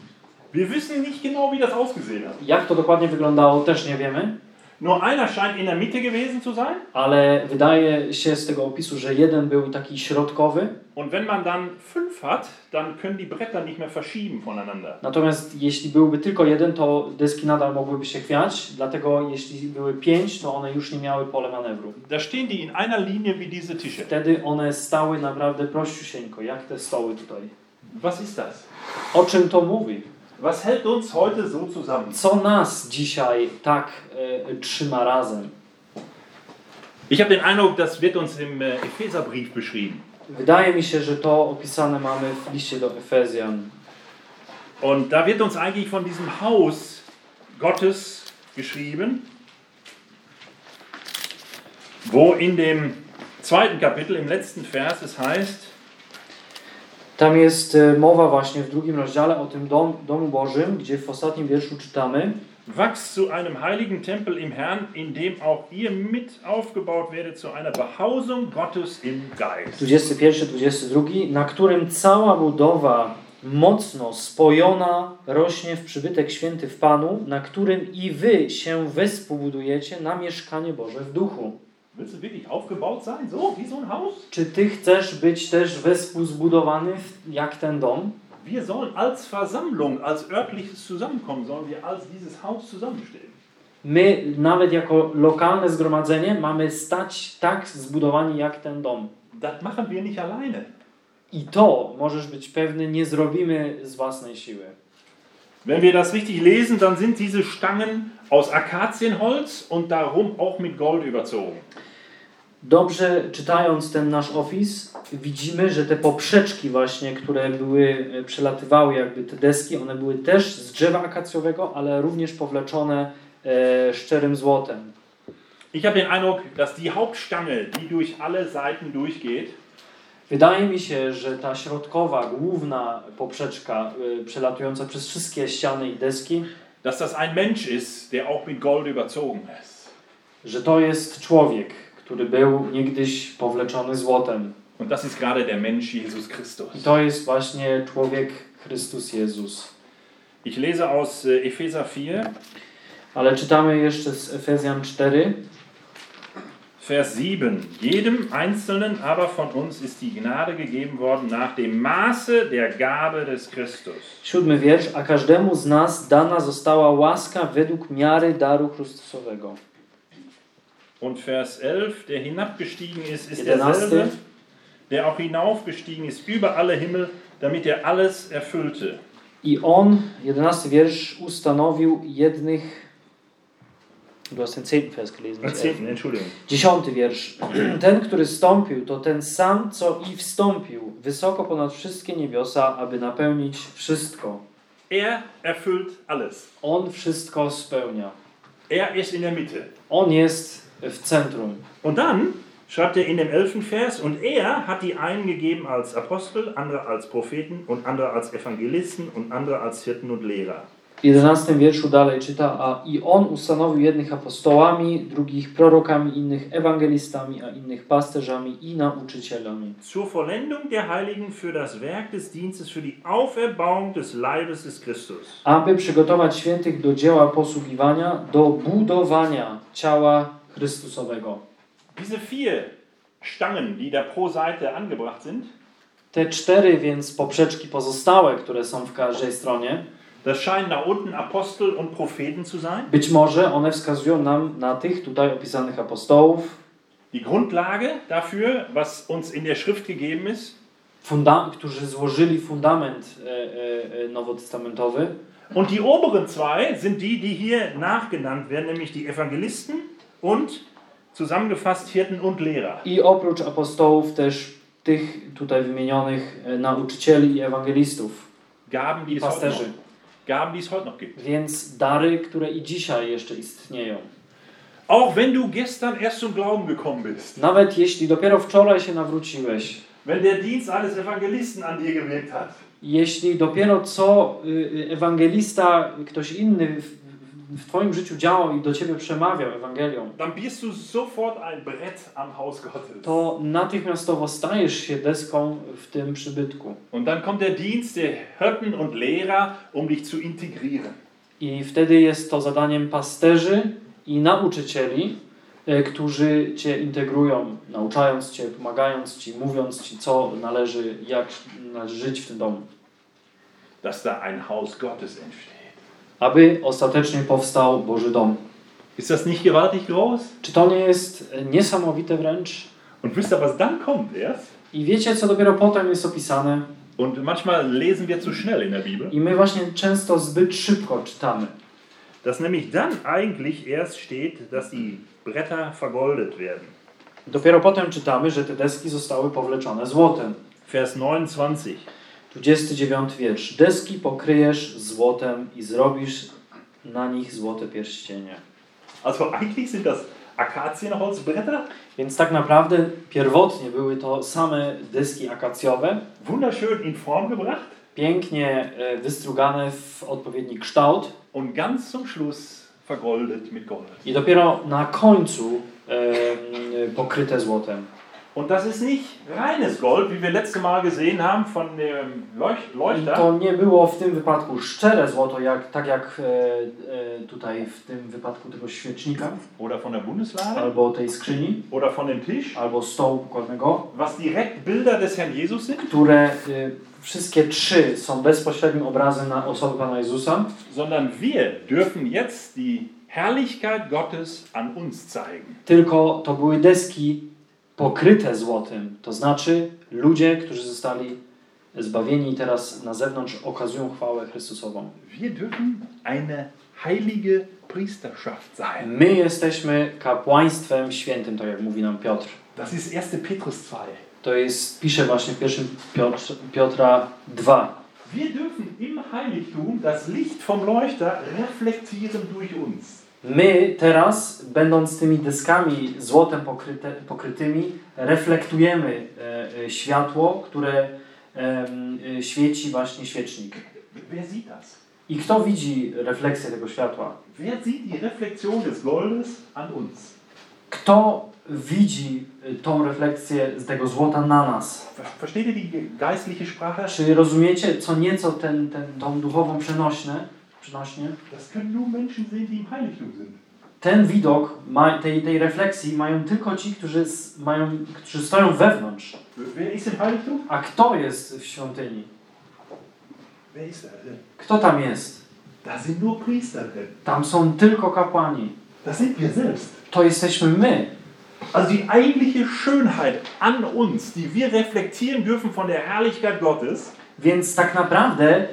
Wir wissen nicht genau, wie das ausgesehen hat. Jak to dokładnie wyglądało, też nie wiemy, Nur einer scheint in der Mitte gewesen zu sein. ale wydaje się z tego opisu, że jeden był taki środkowy, Und wenn man dann fünf hat, dann können die Bretter nicht mehr verschieben voneinander. natomiast jeśli byłby tylko jeden, to deski nadal mogłyby się chwiać, dlatego jeśli były pięć, to one już nie miały pole manewru. Da stehen die in einer Linie wie diese Tische. Wtedy one stały naprawdę prościusieńko, jak te stoły tutaj. Was ist das? O czym to mówi? Was hält uns heute so zusammen? Co nas dzisiaj tak e, trzyma razem? Ich habe den Eindruck, das wird uns im äh, Epheserbrief beschrieben. Wydaje mi się, że to opisane mamy w liście do Efezjan. Und da wird uns eigentlich von diesem Haus Gottes geschrieben, wo in dem zweiten Kapitel, im letzten Vers, es heißt, Tam jest e, mowa właśnie w drugim rozdziale o tym dom, domu Bożym, gdzie w ostatnim wierszu czytamy Wachst zu einem heiligen Tempel im Herrn, in dem auch ihr mit aufgebaut werdet zu einer Behausung Gottes im Geist. 21-22, na którym cała budowa mocno spojona rośnie w przybytek święty w Panu, na którym i wy się wespół budujecie na mieszkanie Boże w duchu. Willst du wirklich aufgebaut sein, so wie so ein Haus? Czy ty chcesz być też wespół zbudowany jak ten dom? Wir sollen als Versammlung, als örtliches Zusammenkommen, sollen wir als dieses Haus zusammenstehen. My, nawet jako lokalne zgromadzenie, mamy stać tak zbudowani jak ten dom. Das machen wir nicht alleine. I to, możesz być pewny, nie zrobimy z własnej siły. Wenn wir das richtig lesen, dann sind diese Stangen aus Akazienholz und darum auch mit Gold überzogen. Dobrze czytając ten nasz opis, widzimy, że te poprzeczki właśnie, które były, e, przelatywały jakby te deski, one były też z drzewa akacjowego, ale również powleczone e, szczerym złotem. Ich habe den Eindruck, dass die Hauptstange, die durch alle Seiten durchgeht, Wydaje mi się, że ta środkowa, główna poprzeczka y, przelatująca przez wszystkie ściany i deski, dass das ein Mensch ist, der auch mit Gold überzogen ist. że to jest człowiek, który był niegdyś powleczony złotem. Und das ist gerade der Mensch Jesus I Christus. to jest właśnie człowiek Chrystus Jezus. Ich lese aus äh, Epheser 4, Ale czytamy jeszcze z Efezjan 4, Vers 7. Jedem Einzelnen aber von uns ist die Gnade gegeben worden nach dem Maße der Gabe des Christus. siódmy wiersz, a każdemu z nas dana została łaska według miary daru Chrystusowego. Und Vers 11, der hinabgestiegen ist, ist derselbe, der auch hinaufgestiegen ist über alle Himmel, damit er alles erfüllte. I on, jedenasty wiersz, ustanowił jednych. Du hast den zehnten Vers gelesen. nicht Zehnten, Entschuldigung. Dziesiąty wiersz. Ten, który stąpił, to ten sam, co i wstąpił, wysoko ponad wszystkie niebiosa, aby napełnić wszystko. Er erfüllt alles. On wszystko spełnia. Er ist in der Mitte. On jest w centrum. Und dann schreibt er in dem elften Vers, und er hat die einen gegeben als Apostel, andere als Propheten und andere als Evangelisten und andere als Hirten und Lehrer. W jedenastym wierszu dalej czyta, a i on ustanowił jednych apostołami, drugich prorokami, innych ewangelistami, a innych pasterzami i nauczycielami. Zur Vollendung der Heiligen für das Werk des Dienstes, für die Auferbauung des Leibes des Christus. aby przygotować świętych do dzieła posługiwania, do budowania ciała Chrystusowego. Diese vier Stangen, die da pro Seite angebracht sind, Te cztery więc poprzeczki pozostałe, które są w każdej stronie, das scheinen da unten Apostel und Propheten zu sein. być może one wskazują nam na tych tutaj opisanych apostołów, Die Grundlage dafür, was uns in der Schrift gegeben ist. funda- którzy złożyli fundament e, e, e, nowotestamentowy. Und die oberen zwei sind die, die hier nachgenannt werden, nämlich die Evangelisten und zusammengefasst Hirten und Lehrer. I oprócz apostołów też tych tutaj wymienionych e, nauczycieli i ewangelistów, Gaben, die pasterzy. Gaben, die es heute noch gibt. Więc dary, które i dzisiaj jeszcze istnieją. Auch wenn du gestern erst zum Glauben gekommen bist, Nawet jeśli dopiero wczoraj się nawróciłeś, wenn der Dienst eines Evangelisten an dir gewirkt hat, jeśli dopiero co y, y, ewangelista, ktoś inny w, Twoim życiu działał i do Ciebie przemawiał Ewangelią, to natychmiastowo stajesz się deską w tym przybytku. Und dann kommt der Dienst der Hirten und Lehrer, um dich zu integrieren. I wtedy jest to zadaniem pasterzy i nauczycieli, y, którzy Cię integrują, nauczając Cię, pomagając Ci, mówiąc Ci, co należy, jak należy żyć w tym domu. Dass da ein Haus Gottes entsteht. Aby ostatecznie powstał Boży Dom. Ist das nicht gewaltig groß? Czy to nie jest niesamowite wręcz? Und wisst ihr, was dann kommt erst? I wiecie, co dopiero potem jest opisane? Und manchmal lesen wir zu schnell in der Bibel. I my właśnie często zbyt szybko czytamy. Dass nämlich dann eigentlich erst steht, dass die Bretter vergoldet werden. Dopiero potem czytamy, że te deski zostały powleczone złotem. Vers 29. 29 wiersz. Deski pokryjesz złotem i zrobisz na nich złote pierścienie. Also eigentlich sind das Akazienholzbretter, Więc tak naprawdę pierwotnie były to same deski akacjowe, wunderschön in Form gebracht pięknie e, wystrugane w odpowiedni kształt und ganz zum Schluss vergoldet mit Gold. i dopiero na końcu e, pokryte złotem. Und das ist nicht reines Gold, wie wir letzte Mal gesehen haben von dem I Leuchter, to nie było w tym wypadku szczere złoto, jak, tak jak e, e, tutaj w tym wypadku tego świecznika, oder von der Bundeslade. Albo tej skrzyni, oder von dem Tisch, albo stołu pokładnego, was direkt Bilder des Herrn Jesus sind, które e, wszystkie trzy są bezpośrednim obrazem na osobę Pana Jezusa, sondern wir dürfen jetzt die Herrlichkeit Gottes an uns zeigen. Tylko to były deski pokryte złotem. To znaczy ludzie, którzy zostali zbawieni i teraz na zewnątrz okazują chwałę Chrystusową. Wir dürfen eine heilige Priesterschaft sein. My jesteśmy kapłaństwem świętym, tak jak mówi nam Piotr. Das ist 1. Petrus 2. To jest, pisze właśnie w pierwszym Piotr, Piotra 2. Wir dürfen im Heiligtum das Licht vom Leuchter reflektieren durch uns. My teraz, będąc tymi deskami złotem pokryte, pokrytymi, reflektujemy e, e, światło, które e, świeci właśnie świecznik. I kto widzi refleksję tego światła? Kto widzi y, tą refleksję z tego złota na nas? Czy rozumiecie co nieco ten, ten, tą duchową przenośnę, przenośnie? Das können nur Menschen sehen, die im Heiligtum sind. Ten widok ma, tej, tej refleksji mają tylko ci, którzy, s- mają, którzy stoją wewnątrz. Wer ist im Heiligtum? A kto jest w świątyni? Wer ist? Kto tam jest? Da sind nur Priester drin. Tam są tylko kapłani. Das sind wir selbst. To jesteśmy my. Also die eigentliche Schönheit an uns, die wir reflektieren dürfen von der Herrlichkeit Gottes, Więc tak naprawdę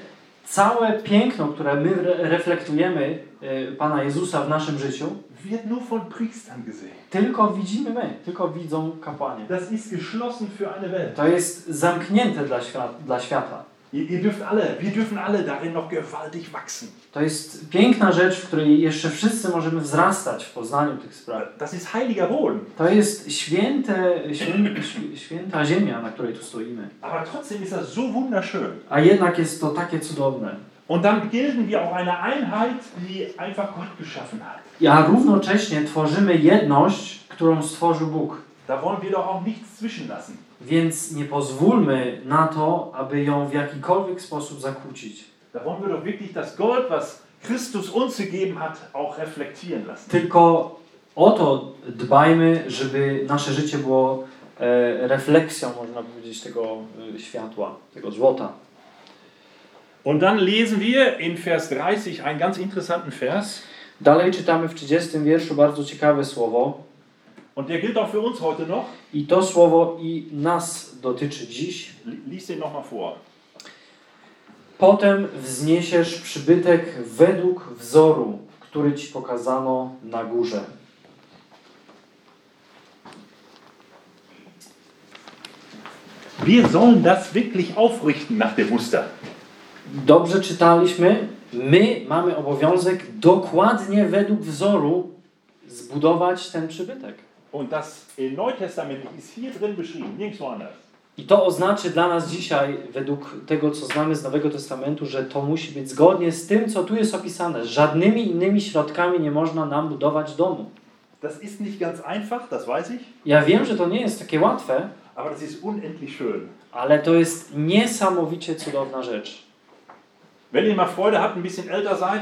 całe piękno, które my re- reflektujemy y, Pana Jezusa w naszym życiu, wird nur von Priestern gesehen. tylko widzimy my, tylko widzą kapłanie. Das ist geschlossen für eine Welt. To jest zamknięte dla, świat, dla świata. Ihr, ihr dürft alle, wir dürfen alle darin noch gewaltig wachsen. To jest piękna rzecz, w której jeszcze wszyscy możemy wzrastać w poznaniu tych spraw. Das ist heiliger Boden. To jest święte, świę, św- święta ziemia, na której tu stoimy. Aber trotzdem ist das so wunderschön. A jednak jest to takie cudowne. Und dann bilden wir auch eine Einheit, die einfach Gott geschaffen hat. A równocześnie tworzymy jedność, którą stworzył Bóg. Da wollen wir doch auch nichts zwischenlassen. Więc nie pozwólmy na to, aby ją w jakikolwiek sposób zakłócić. Da wollen wir doch wirklich das Gold, was Christus uns gegeben hat, auch reflektieren lassen. Tylko o to dbajmy, żeby nasze życie było e, refleksją, można powiedzieć, tego e, światła, tego złota. Und dann lesen wir in Vers 30 einen ganz interessanten Vers. Dalej czytamy w 30 wierszu bardzo ciekawe słowo. Und der gilt auch für uns heute noch. I to słowo i nas dotyczy dziś. Lies den nochmal vor. Potem wzniesiesz przybytek według wzoru, który ci pokazano na górze. Wir sollen das wirklich aufrichten nach dem Muster. Dobrze czytaliśmy. My mamy obowiązek dokładnie według wzoru zbudować ten przybytek. Und das Neutestamentlich ist hier drin beschrieben, nirgendwo anders. I to oznaczy dla nas dzisiaj, według tego, co znamy z Nowego Testamentu, że to musi być zgodnie z tym, co tu jest opisane. Żadnymi innymi środkami nie można nam budować domu. Das ist nicht ganz einfach, das weiß ich, Ja wiem, że to nie jest takie łatwe, aber das ist unendlich schön. ale to jest niesamowicie cudowna rzecz. Wenn ihr mal Freude habt, ein bisschen älter seid,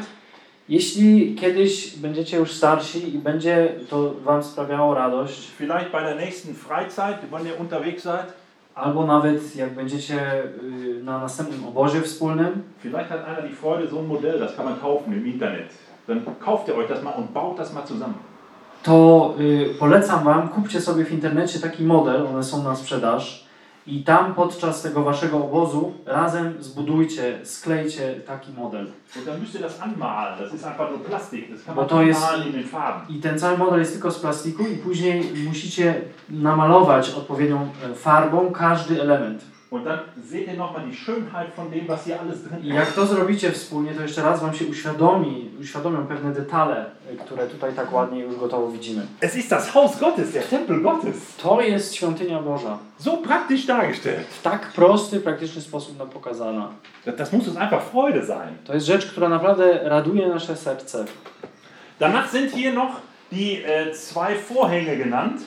Jeśli kiedyś będziecie już starsi i będzie to Wam sprawiało radość, vielleicht bei der nächsten Freizeit, wenn ihr unterwegs seid, albo nawet jak będziecie y, na następnym obozie wspólnym, vielleicht hat einer die Freude, so ein Modell, das kann man kaufen im Internet. Dann kauft ihr euch das mal und baut das mal zusammen. to y, polecam Wam, kupcie sobie w internecie taki model, one są na sprzedaż i tam podczas tego Waszego obozu razem zbudujcie, sklejcie taki model. Bo to jest-. I ten cały model jest tylko z plastiku i później musicie namalować odpowiednią e, farbą każdy element. I jak to zrobicie wspólnie, to jeszcze raz Wam się uświadomi, uświadomią pewne detale, y, które tutaj tak ładnie już gotowo widzimy. Es ist das Haus Gottes, der Tempel Gottes. To jest świątynia Boża. So praktisch dargestellt. W tak prosty, praktyczny sposób nam pokazana. Das, das muss uns einfach Freude sein. To jest rzecz, która naprawdę raduje nasze serce. Danach sind hier noch die äh, zwei Vorhänge genannt.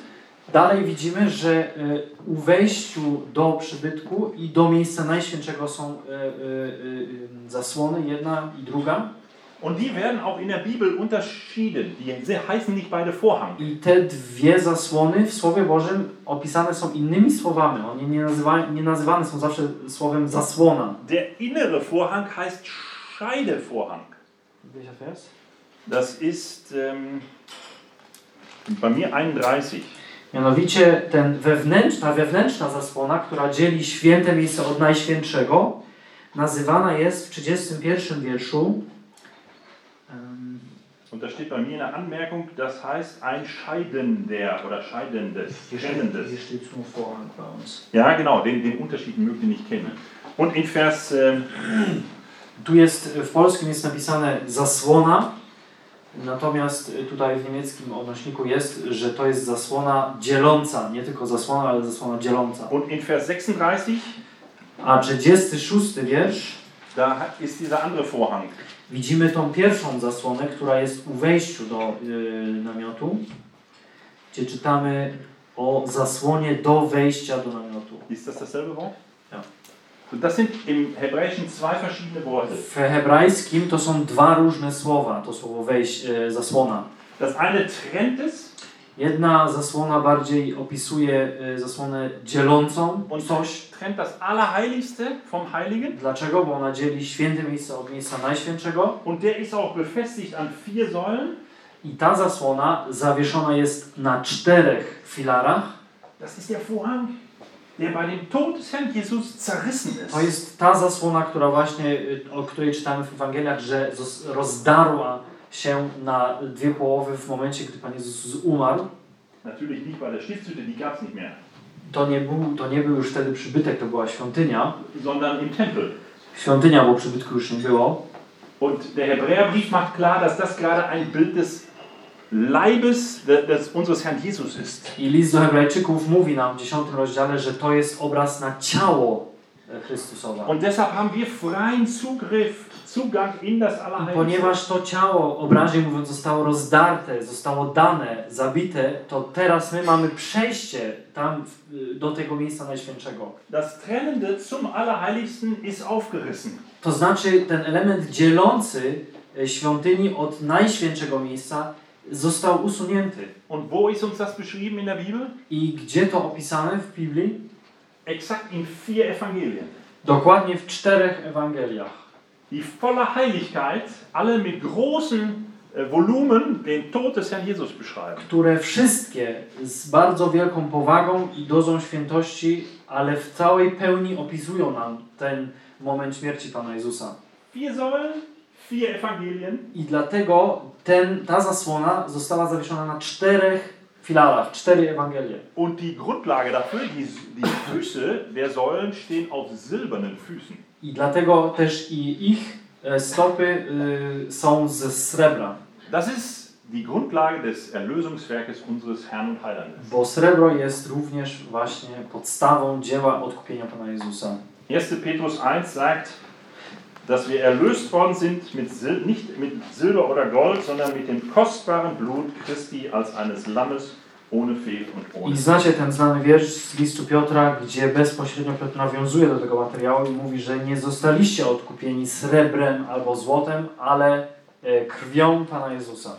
Dalej widzimy, że y, u wejściu do przybytku i do miejsca najświętszego są y, y, zasłony, jedna i druga. Und die werden auch in der Bibel unterschieden. Die heißen nicht beide Vorhang. I te dwie zasłony w Słowie Bożym opisane są innymi słowami. One nie, nazywa, nie nazywane są zawsze słowem zasłona. Der innere Vorhang heißt Scheidevorhang. Welcher Vers? Das ist ähm, bei mir 31. Mianowicie ten wewnętrzna, ta wewnętrzna zasłona, która dzieli święte miejsce od najświętszego, nazywana jest w 31 wierszu Und da steht bei mir in der Anmerkung, das heißt ein Scheidender oder Scheidendes, Trennendes. Hier steht nur Vorhang bei uns. Ja, genau, den, den Unterschied mögt ihr nicht kennen. Und in Vers ähm, Tu jest, w polskim jest napisane zasłona, natomiast tutaj w niemieckim odnośniku jest, że to jest zasłona dzieląca, nie tylko zasłona, ale zasłona dzieląca. Und in Vers 36, A 36 wiersz da ist dieser andere Vorhang. widzimy tą pierwszą zasłonę, która jest u wejściu do y, namiotu, gdzie czytamy o zasłonie do wejścia do namiotu. Ist das dasselbe Wort? Und das sind im Hebräischen zwei verschiedene Worte. W hebrajskim to są dwa różne słowa, to słowo wejść, y, zasłona. Das eine trennt es Jedna zasłona bardziej opisuje y, zasłonę dzielącą und coś. trennt das Allerheiligste vom Heiligen. Dlaczego? Bo ona dzieli święte miejsce od miejsca najświętszego Und der ist auch befestigt an vier Säulen. i ta zasłona zawieszona jest na czterech filarach. Das ist der Vorhang, der bei dem Tod des Herrn Jesus zerrissen ist. To jest ta zasłona, która właśnie, y, o której czytamy w Ewangeliach, że rozdarła się na dwie połowy w momencie, gdy Pan Jezus umarł. Natürlich nicht bei der Stiftshütte, die gab es nicht mehr, To nie, był, to nie był już wtedy przybytek, to była świątynia. sondern im Tempel. Świątynia, bo przybytku już nie było. Und der Hebräerbrief macht klar, dass das gerade ein Bild des Leibes de- des, unseres Herrn Jesus ist. I list do Hebrajczyków mówi nam w 10 rozdziale, że to jest obraz na ciało e, Chrystusowe. Und deshalb haben wir freien Zugriff, Zugang in das Allerheiligste. ponieważ to ciało, obraźnie mówiąc, zostało rozdarte, zostało dane, zabite, to teraz my mamy przejście tam w- do tego miejsca najświętszego. Das Trennende zum Allerheiligsten ist aufgerissen. To znaczy ten element dzielący e, świątyni od najświętszego miejsca został usunięty. Und wo ist uns das beschrieben in der Bibel? I gdzie to opisane w Biblii? Exakt in vier Evangelien. Dokładnie w czterech Ewangeliach. Die voller Heiligkeit, alle mit großem äh, Volumen den Tod des Herrn Jesus beschreiben. które wszystkie z bardzo wielką powagą i dozą świętości, ale w całej pełni opisują nam ten moment śmierci Pana Jezusa. Vier Säulen. I dlatego ten, ta zasłona została zawieszona na czterech filarach, cztery Ewangelie. Und die Grundlage dafür, die, die Füße der Säulen stehen auf silbernen Füßen. I dlatego też i ich e, stopy y, są ze srebra, Das ist die Grundlage des Erlösungswerkes unseres Herrn und Heilandes. bo srebro jest również właśnie podstawą dzieła odkupienia Pana Jezusa. 1. Petrus 1 sagt, dass wir erlöst worden sind mit Sil nicht mit Silber oder Gold, sondern mit dem kostbaren Blut Christi als eines Lammes ohne Fehl und I ohne. znacie ten znany wiersz z listu Piotra, gdzie bezpośrednio Piotr nawiązuje do tego materiału i mówi, że nie zostaliście odkupieni srebrem albo złotem, ale e, krwią Pana Jezusa.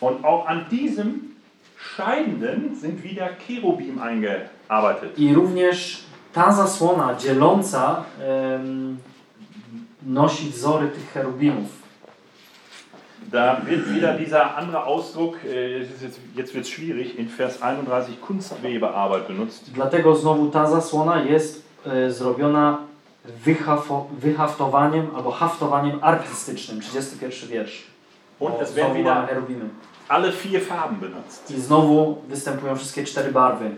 Und auch an diesem Scheidenden sind wieder Cherubim eingearbeitet. I również ta zasłona dzieląca em, nosi wzory tych cherubimów. Da wird wieder dieser andere Ausdruck, äh, jetzt, jetzt wird es schwierig, in Vers 31 Kunstwebearbeit benutzt. Dlatego znowu ta zasłona jest e, zrobiona wyhafo, wyhaftowaniem albo haftowaniem artystycznym. 31 wiersz. Und es werden wieder alle vier Farben benutzt. I znowu występują wszystkie cztery barwy.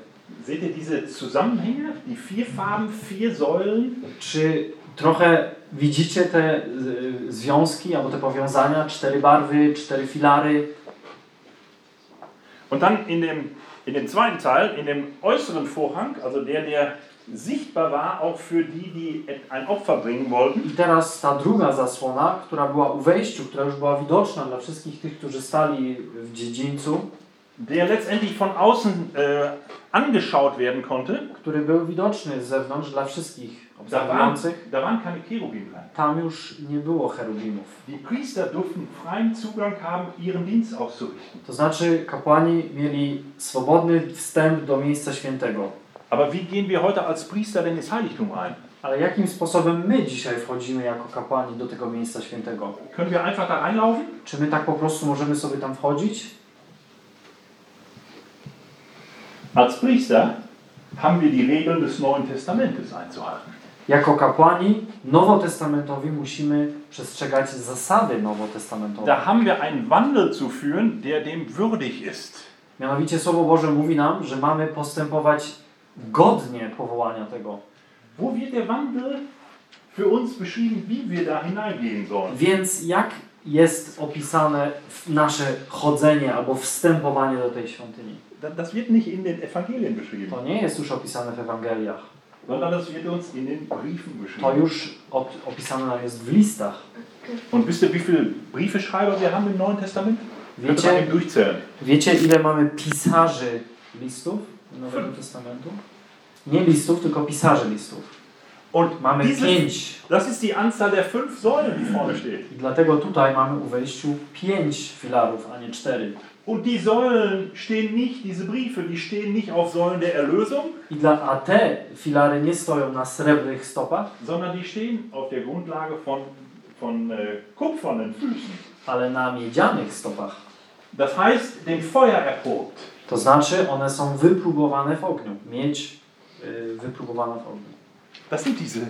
Seht ihr diese Zusammenhänge? Die vier Farben, vier Säulen. Czy trochę widzicie te y, związki albo te powiązania? Cztery barwy, cztery filary. Und dann in dem, in dem zweiten Teil, in dem äußeren Vorhang, also der, der sichtbar war auch für die, die ein Opfer bringen wollten, I teraz ta druga zasłona, która była u wejściu, która już była widoczna dla wszystkich tych, którzy stali w dziedzińcu, der letztendlich von außen äh, angeschaut werden konnte, który był widoczny z zewnątrz dla wszystkich da waren, obserwujących, da waren keine Cherubim rein. tam już nie było cherubimów. Die Priester durften freien Zugang haben, ihren Dienst auszurichten. To znaczy kapłani mieli swobodny wstęp do miejsca świętego. Aber wie gehen wir heute als Priester denn ins Heiligtum rein? Ale jakim sposobem my dzisiaj wchodzimy jako kapłani do tego miejsca świętego? Können wir einfach da reinlaufen? Czy my tak po prostu możemy sobie tam wchodzić? Als Priester haben wir die Regeln des Neuen Testamentes einzuhalten. Jako kapłani nowotestamentowi musimy przestrzegać zasady nowotestamentowe. Da haben wir einen Wandel zu führen, der dem würdig ist. Mianowicie Słowo Boże mówi nam, że mamy postępować godnie powołania tego. Wo wird der Wandel für uns beschrieben, wie wir da hineingehen sollen? Więc jak jest opisane nasze chodzenie albo wstępowanie do tej świątyni? Da- Das wird nicht in den Evangelien beschrieben, To nie jest już opisane w Ewangeliach. sondern das wird uns in den Briefen To beschrieben. już op- opisane jest w listach. Und wisst ihr, wie viele Briefeschreiber wir haben im Neuen Testament? Wiecie, durchzählen. wiecie ile mamy pisarzy listów Nowego Testamentu? Nie listów, tylko pisarzy listów. Und Mamy diese, pięć. das ist die Anzahl der fünf Säulen, die vorne steht. I dlatego tutaj mamy u wejściu pięć filarów, a nie cztery. Und die Säulen stehen nicht, diese Briefe, die stehen nicht auf Säulen der Erlösung, I dla, a te filary nie stoją na srebrnych stopach, sondern die stehen auf der Grundlage von, von äh, kupfernen Füßen. ale na miedzianych stopach. Das heißt, dem Feuer erprobt. To znaczy one są wypróbowane w ogniu. Miedź y, wypróbowana w ogniu. Das sind diese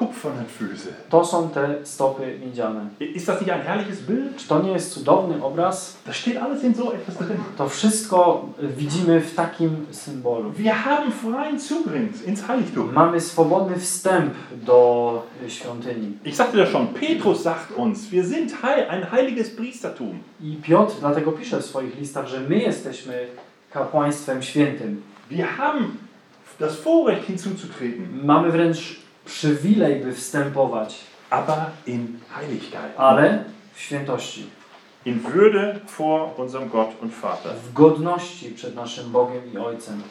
kupfernen Füße. To są te stopy miedziane. Ist das nicht ein herrliches Bild? Czy to nie jest cudowny obraz? Da steht alles in so etwas drin. To wszystko widzimy w takim symbolu. Wir haben freien Zugang ins Heiligtum. Mamy swobodny wstęp do świątyni. Ich sagte das schon, Petrus sagt uns, wir sind heil, ein heiliges Priestertum. I Piotr dlatego pisze w swoich listach, że my jesteśmy kapłaństwem świętym. Wir haben das Vorrecht hinzuzutreten, Mamy wręcz przywilej, by wstępować, aber in Heiligkeit, ale w świętości, in Würde vor unserem Gott und Vater. w godności przed naszym Bogiem i Ojcem.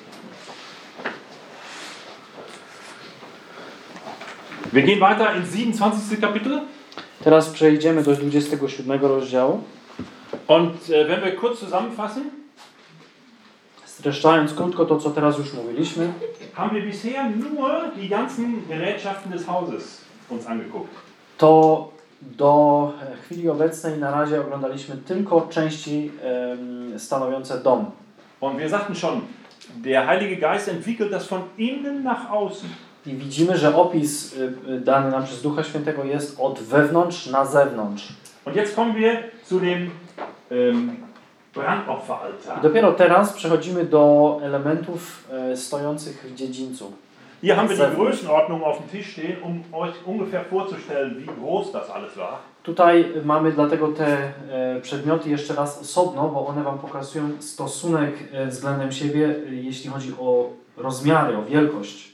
Wir gehen weiter ins 27. Kapitel. Teraz przejdziemy do 27 rozdziału. Und äh, wenn wir kurz zusammenfassen, Streszczając krótko to, co teraz już mówiliśmy, haben wir bisher nur die ganzen Gerätschaften des Hauses uns angeguckt. to do chwili obecnej na razie oglądaliśmy tylko części em, stanowiące dom. Und wir sagten schon, der Heilige Geist entwickelt das von innen nach außen. I widzimy, że opis y, y, dany nam przez Ducha Świętego jest od wewnątrz na zewnątrz. Und jetzt kommen wir zu dem ähm, I dopiero teraz przechodzimy do elementów e, stojących w dziedzińcu. Hier haben wir die. Größenordnung auf dem Tisch stehen, um euch ungefähr vorzustellen, wie groß das alles war. Tutaj mamy dlatego te e, przedmioty jeszcze raz osobno, bo one Wam pokazują stosunek e, względem siebie, jeśli chodzi o rozmiary, o wielkość.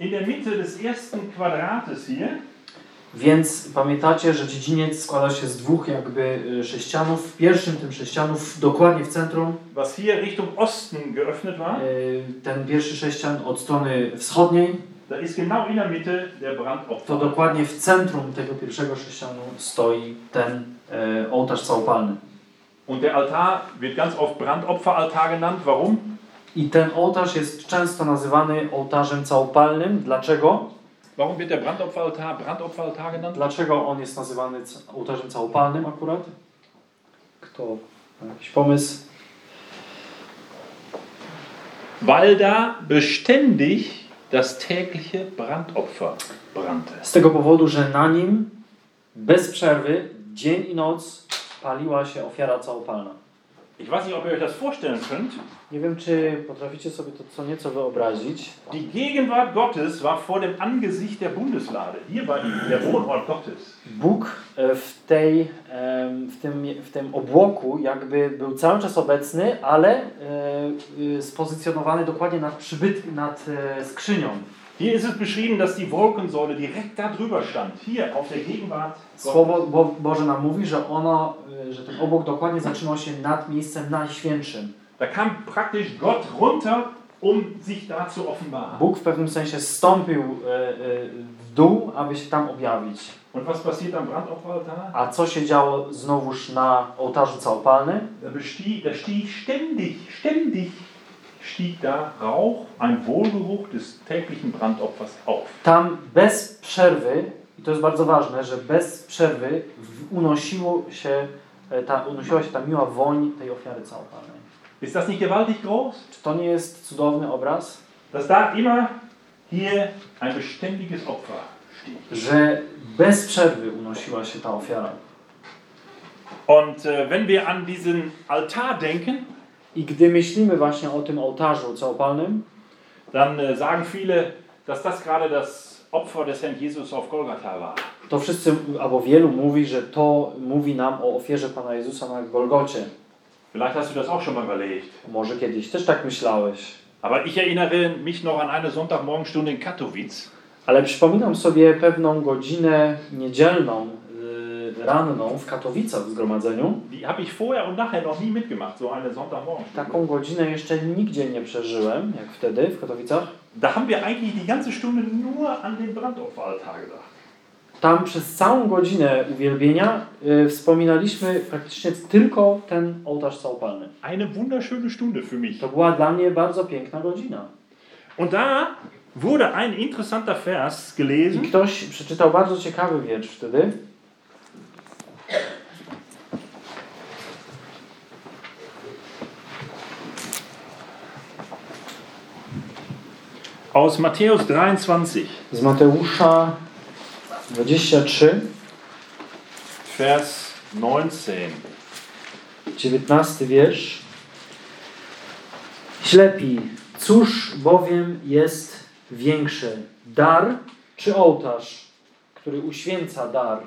In der Mitte des ersten Quadrates hier Więc pamiętacie, że dziedziniec składa się z dwóch jakby e, sześcianów. W pierwszym tym sześcianów, dokładnie w centrum, was hier Richtung Osten geöffnet war, e, ten pierwszy sześcian od strony wschodniej, da ist genau in der Mitte der to Brandopfer. dokładnie w centrum tego pierwszego sześcianu stoi ten e, ołtarz całopalny. Und der Altar wird ganz oft Brandopferaltar genannt. Warum? I ten ołtarz jest często nazywany ołtarzem całopalnym. Dlaczego? Warum wird der Brandopferaltar Brandopferaltar genannt? Dlaczego on jest nazywany ołtarzem całopalnym akurat? Kto ma jakiś pomysł? Weil da beständig das tägliche Brandopfer brannte. Z tego powodu, że na nim bez przerwy, dzień i noc paliła się ofiara całopalna. Ich weiß nicht, ob ihr euch das vorstellen könnt. Nie wiem, czy potraficie sobie to co nieco wyobrazić. Die Gegenwart Gottes war vor dem Angesicht der Bundeslade. Hier war der Wohnort Gottes. Bóg e, w, tej, em, w, tym, w tym obłoku jakby był cały czas obecny, ale e, spozycjonowany dokładnie nad przybyt, nad e, skrzynią. Hier ist es beschrieben, dass die Wolkensäule direkt da drüber stand. Hier auf der Gegenwart. Słowo Bo Boże nam mówi, że ono, y, że ten obłok dokładnie zatrzymał się nad miejscem najświętszym. Da kam praktisch Gott runter, um sich da zu offenbaren. Bóg w pewnym sensie stąpił e, e, w dół, aby się tam objawić. Und was passiert am Brandopferaltar? A co się działo znowuż na ołtarzu całopalnym? Da stieg ständig, ständig, stieg da Rauch, ein Wohlgeruch des täglichen Brandopfers auf. Tam bez przerwy, i to jest bardzo ważne, że bez przerwy unosiło się, e, ta, unosiła się ta miła woń tej ofiary całopalnej. Ist das nicht gewaltig groß? Czy to nie jest cudowny obraz? Dass da immer hier ein beständiges Opfer steht. Że bez przerwy unosiła się ta ofiara. Und äh, wenn wir an diesen Altar denken, I gdy myślimy właśnie o tym ołtarzu całopalnym, dann äh, sagen viele, dass das gerade das Opfer des Herrn Jesus auf Golgatha war. to wszyscy, albo wielu mówi, że to mówi nam o ofierze Pana Jezusa na Golgocie. Vielleicht hast du das auch schon mal überlegt. Może kiedyś też tak myślałeś. Aber ich erinnere mich noch an eine Sonntagmorgenstunde in Katowice. Ale przypominam sobie pewną godzinę niedzielną, ranną w Katowicach w zgromadzeniu. Die habe ich vorher und nachher noch nie mitgemacht, so eine Sonntagmorgenstunde. Taką godzinę jeszcze nigdzie nie przeżyłem, jak wtedy w Katowicach. Da haben wir eigentlich die ganze Stunde nur an den Brandopferaltar gedacht. Tam przez całą godzinę uwielbienia yy, wspominaliśmy praktycznie tylko ten ołtarz całopalny. Eine wunderschöne Stunde für mich. To była dla mnie bardzo piękna godzina. Und da wurde ein interessanter Vers I gelesen. ktoś przeczytał bardzo ciekawy wiersz wtedy. Aus Matthäus 23, Z Mateusza 23, Vers 19. 19 wiersz. Ślepi, cóż bowiem jest większe, dar czy ołtarz, który uświęca dar?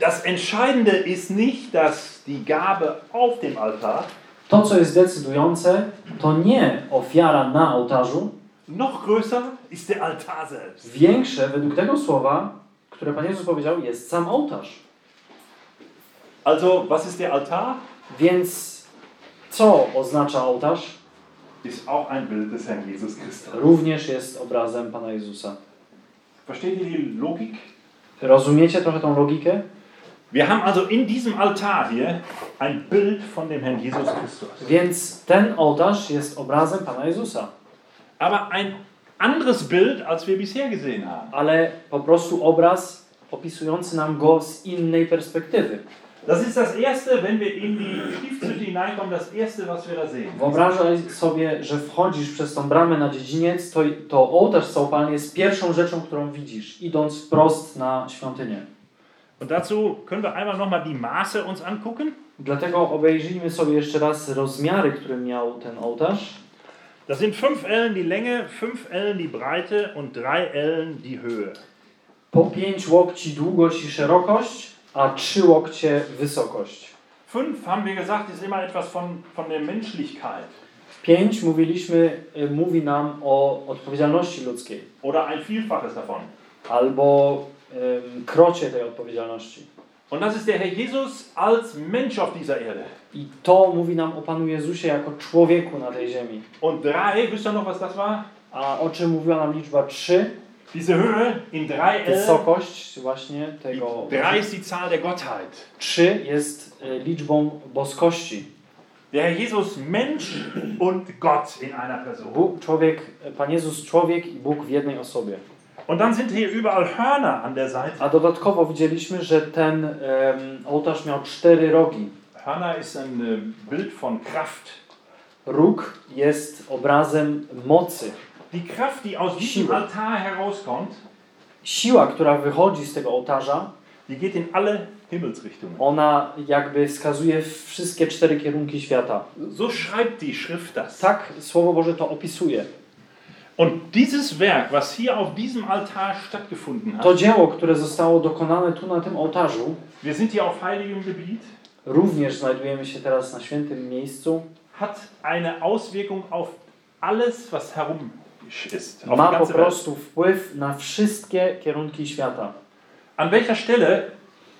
Das Entscheidende ist nicht, dass die Gabe auf dem Altar To, co jest decydujące, to nie ofiara na ołtarzu. noch größer ist der Altar selbst. Większe, według tego słowa, które Pan Jezus powiedział, jest sam ołtarz. Also, was ist der Altar? Więc co oznacza ołtarz? Ist auch ein Bild des Herrn Jesus Christus. Również jest obrazem Pana Jezusa. Versteht ihr die Logik? Rozumiecie trochę tą logikę? Wir haben also in diesem Altar hier ein Bild von dem Herrn Jesus Christus. Więc ten ołtarz jest obrazem Pana Jezusa. Aber ein anderes Bild, als wir bisher gesehen haben. ale po prostu obraz opisujący nam go z innej perspektywy. Das ist das Erste, wenn wir in die Stiftshütte hineinkommen, das Erste, was wir da sehen. Wyobrażaj sobie, że wchodzisz przez tą bramę na dziedziniec, to, to ołtarz całopalny jest pierwszą rzeczą, którą widzisz, idąc wprost na świątynię. Und dazu können wir einmal nochmal die Maße uns angucken. Dlatego obejrzyjmy sobie jeszcze raz rozmiary, które miał ten ołtarz. Das sind 5 Ellen die Länge, 5 Ellen die Breite und 3 Ellen die Höhe. Po 5 łokci długość i szerokość, a 3 łokcie wysokość. 5 haben wir gesagt, ist immer etwas von, von der Menschlichkeit 5 mówiliśmy, mówi nam o odpowiedzialności ludzkiej, oder ein Vielfaches davon. albo krocie tej odpowiedzialności. Und das ist der Herr Jesus als Mensch auf dieser Erde. I to mówi nam o Panu Jezusie jako człowieku na tej ziemi. Und 3, wisst ihr noch, was das war? A o czym mówiła nam liczba 3? Diese Höhe in 3 Ellen. Wysokość właśnie tego. 3 ist die Zahl der Gottheit. 3 jest y, liczbą boskości. Der Herr Jesus Mensch und Gott in einer Person. Bóg, człowiek, Pan Jezus człowiek i Bóg w jednej osobie. Und dann sind hier überall Hörner an der Seite. A dodatkowo widzieliśmy, że ten em, ołtarz miał cztery rogi. Hörner ist ein äh, Bild von Kraft. Róg jest obrazem mocy. Die Kraft, die aus diesem. Altar herauskommt, Siła, która wychodzi z tego ołtarza, die geht in alle Himmelsrichtungen. ona jakby wskazuje wszystkie cztery kierunki świata. So schreibt die Schrift das. Tak Słowo Boże to opisuje. Und dieses Werk, was hier auf diesem Altar stattgefunden To hat, dzieło, które zostało dokonane tu na tym ołtarzu, wir sind hier auf heiligem Gebiet, również znajdujemy się teraz na świętym miejscu, hat eine Auswirkung auf alles, was herum ist. Auf ma po ganze Welt. prostu wpływ na wszystkie kierunki świata. An welcher Stelle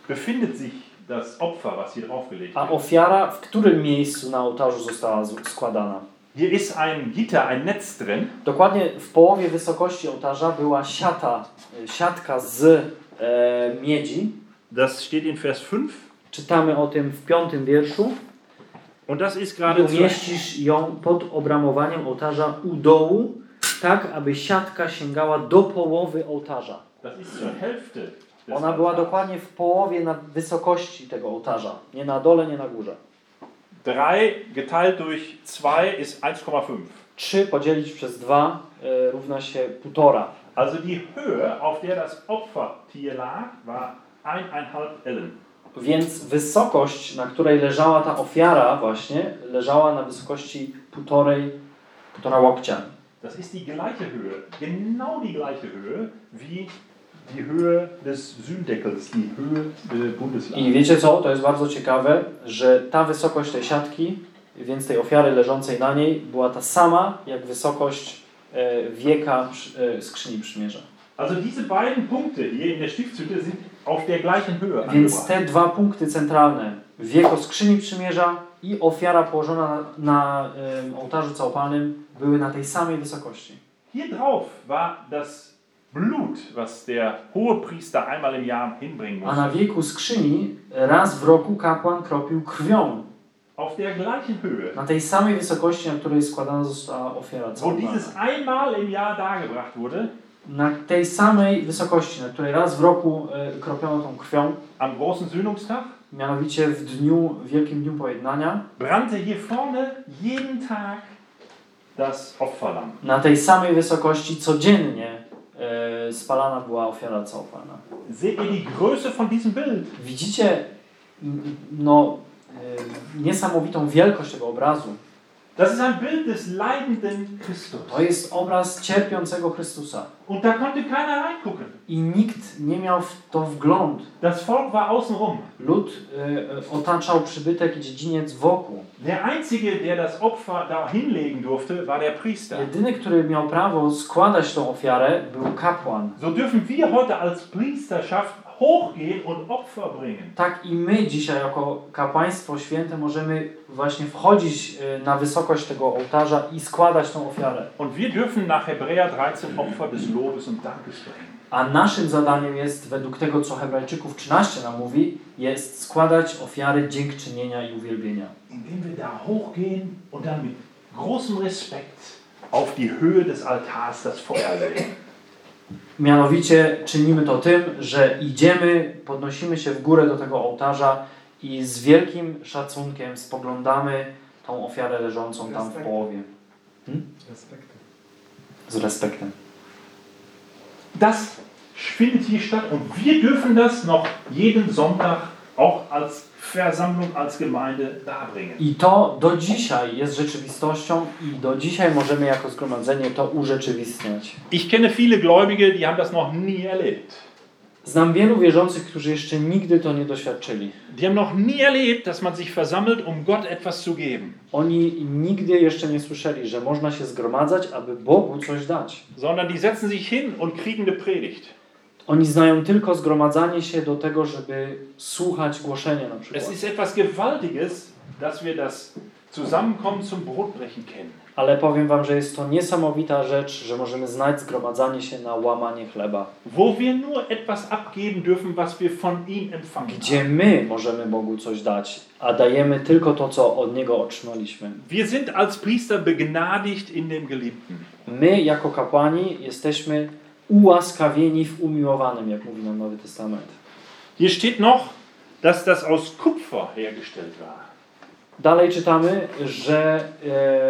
befindet sich das Opfer, was hier draufgelegt A ofiara w którym miejscu na ołtarzu została składana? Hier ist ein Gitter, ein Netz drin. Dokładnie w połowie wysokości ołtarza była siata, y, siatka z e, miedzi. Das steht in Vers 5. Czytamy o tym w piątym wierszu. Und das ist gerade umieścisz ją pod obramowaniem ołtarza u dołu, tak aby siatka sięgała do połowy ołtarza. Das ist zur Hälfte. Ona była dokładnie w połowie na wysokości tego ołtarza. Nie na dole, nie na górze. 3 geteilt durch 2 ist 1,5. 3 podzielić przez 2 y, równa się 1,5. Also die Höhe, auf der das Opfertier lag, war 1,5 Ellen. Więc wysokość, na której leżała ta ofiara właśnie, leżała na wysokości półtorej, półtora łokcia. Das ist die gleiche Höhe, genau die gleiche Höhe wie die Höhe des Sühndeckels, die Höhe des I wiecie co? To jest bardzo ciekawe, że ta wysokość tej siatki, więc tej ofiary leżącej na niej, była ta sama jak wysokość e, wieka przy- e, skrzyni przymierza. Also diese beiden Punkte hier in der Stiftshütte sind auf der gleichen Höhe Więc te dwa punkty centralne, wieko skrzyni przymierza i ofiara położona na, na em, ołtarzu całopalnym, były na tej samej wysokości. Hier drauf war das Blut, was der Hohepriester einmal im Jahr hinbringen A na musste. wieku skrzyni raz w roku kapłan kropił krwią. Auf der gleichen Höhe, Na tej samej wysokości, na której składana została ofiara wo dieses einmal im Jahr dargebracht wurde, Na tej samej wysokości, na której raz w roku e, kropiono tą krwią, am großen Sühnungstag, mianowicie w dniu, Wielkim Dniu Pojednania, brannte hier vorne jeden Tag das Opferlamm. na tej samej wysokości codziennie spalana była ofiara całopalna. Seht ihr die Größe von diesem Bild? Widzicie no, e, niesamowitą wielkość tego obrazu. Das ist ein Bild des leidenden Christus. To jest obraz cierpiącego Chrystusa. Und da konnte keiner reingucken. I nikt nie miał w to wgląd. Das Volk war außenrum. Lud e, e, otaczał przybytek i dziedziniec wokół. Der Einzige, der das Opfer da hinlegen durfte, war der Priester. Jedyny, który miał prawo składać tą ofiarę, był kapłan. So dürfen wir heute als Priesterschaft Tak i my dzisiaj jako kapłaństwo święte możemy właśnie wchodzić e, na wysokość tego ołtarza i składać tą ofiarę. Und wir dürfen nach Hebräer 13 Opfer des Lobes und Dankes bringen. A naszym zadaniem jest, według tego co Hebrajczyków 13 nam mówi, jest składać ofiary dziękczynienia i uwielbienia. Indem wir da hochgehen und dann mit großem Respekt auf die Höhe des Altars das Feuer legen. Mianowicie czynimy to tym, że idziemy, podnosimy się w górę do tego ołtarza i z wielkim szacunkiem spoglądamy tą ofiarę leżącą tam w połowie. Z respektem. Das findet hier statt und wir dürfen das noch jeden Sonntag auch als Versammlung, als Gemeinde darbringen. I to do dzisiaj jest rzeczywistością i do dzisiaj możemy jako zgromadzenie to urzeczywistniać. Ich kenne viele Gläubige, die haben das noch nie erlebt. Znam wielu wierzących, którzy jeszcze nigdy to nie doświadczyli. Die haben noch nie erlebt, dass man sich versammelt, um Gott etwas zu geben, Oni nigdy jeszcze nie słyszeli, że można się zgromadzać, aby Bogu coś dać. sondern die setzen sich hin und kriegen eine Predigt. Oni znają tylko zgromadzanie się do tego, żeby słuchać głoszenia na przykład. Es ist etwas Gewaltiges, dass wir das Zusammenkommen zum Brotbrechen kennen. Ale powiem Wam, że jest to niesamowita rzecz, że możemy znać zgromadzanie się na łamanie chleba. Wo wir nur etwas abgeben dürfen, was wir von ihm empfangen Gdzie my możemy Bogu coś dać, a dajemy tylko to, co od Niego otrzymaliśmy. Wir sind als Priester begnadigt in dem Geliebten. My, jako kapłani, jesteśmy ułaskawieni w umiłowanym, jak mówi nam Nowy Testament. Hier steht noch, dass das aus Kupfer hergestellt war. Dalej czytamy, że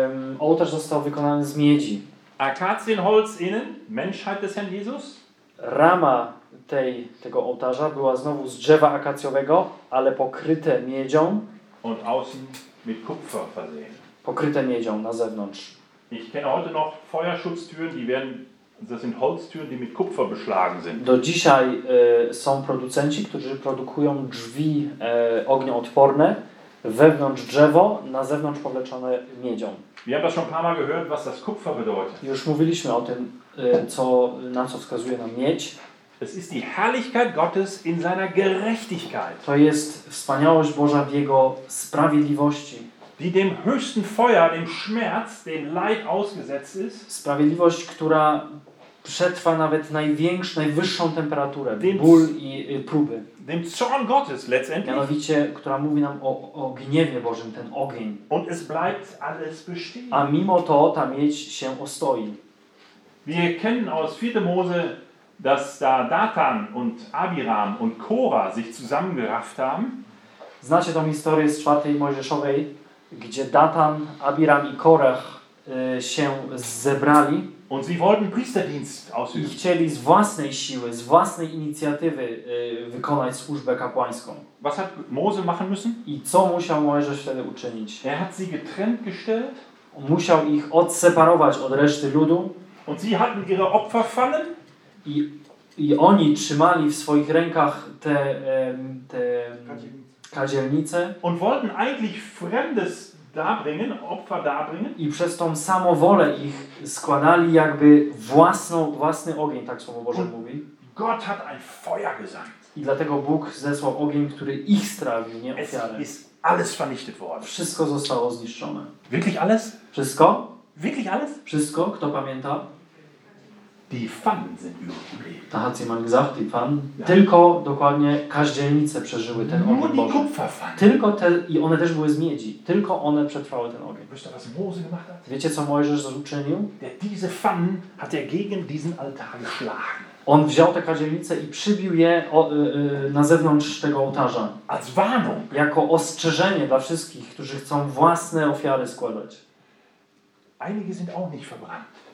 em, ołtarz został wykonany z miedzi. Akazienholz innen, Menschheit des Herrn Jesus. Rama tej, tego ołtarza była znowu z drzewa akacjowego, ale pokryte miedzią, und außen mit Kupfer versehen. pokryte miedzią na zewnątrz. Ich kenne heute noch Feuerschutztüren, die werden, das sind Holztüren, die mit Kupfer beschlagen sind. Do dzisiaj e, są producenci, którzy produkują drzwi e, ognioodporne, wewnątrz drzewo, na zewnątrz powleczone miedzią. Wir haben das schon ein paar Mal gehört, was das Kupfer bedeutet. Już mówiliśmy o tym, e, co, na co wskazuje nam miedź. Es ist die Herrlichkeit Gottes in seiner Gerechtigkeit, To jest wspaniałość Boża w Jego sprawiedliwości. Die dem höchsten Feuer, dem Schmerz, dem Leid ausgesetzt ist, Sprawiedliwość, która przetrwa nawet największą, najwyższą temperaturę, Więc- ból i y, próby. dem Zorn Gottes letztendlich. Mianowicie, która mówi nam o, o gniewie Bożym, ten ogień. Und es bleibt alles bestehen. A mimo to ta miedź się ostoi. Wir kennen aus 4. Mose, dass da Datan und Abiram und Korah sich zusammengerafft haben Znacie tą historię z czwartej Mojżeszowej, gdzie Datan, Abiram i Korach y, się zebrali und sie wollten Priesterdienst i ausüben. chcieli z własnej siły, z własnej inicjatywy y, wykonać służbę kapłańską. Was hat Mose machen müssen? I co musiał Mojżesz wtedy uczynić? Er hat sie getrennt gestellt Musiał ich odseparować od reszty ludu und sie hatten ihre Opferpfannen i, i oni trzymali w swoich rękach te, te kadzielnice und wollten eigentlich Fremdes darbringen, Opfer darbringen. i przez tą samowolę ich składali jakby własną, własny ogień, tak Słowo Boże mówi. Gott hat ein Feuer gesandt. I dlatego Bóg zesłał ogień, który ich strawił, nie Es ofiarę. ist alles vernichtet worden. Wszystko zostało zniszczone. Wirklich alles? Wszystko? Wirklich alles? Wszystko? Kto pamięta? Die Pfannen sind übrig geblieben. Da hat jemand gesagt, die Pan. Tylko dokładnie kaździelnice przeżyły ten Nur ogień Boży. Tylko te, i one też były z miedzi. Tylko one przetrwały ten ogień. Wisst ihr, was Mose gemacht hat? Wiecie, co Mojżesz uczynił? Der, diese Pfannen hat er gegen diesen Altar geschlagen. On wziął te kadzielnice i przybił je o, y, y, na zewnątrz tego ołtarza. Als Warnung. Jako ostrzeżenie dla wszystkich, którzy chcą własne ofiary składać. Einige sind auch nicht verbrannt.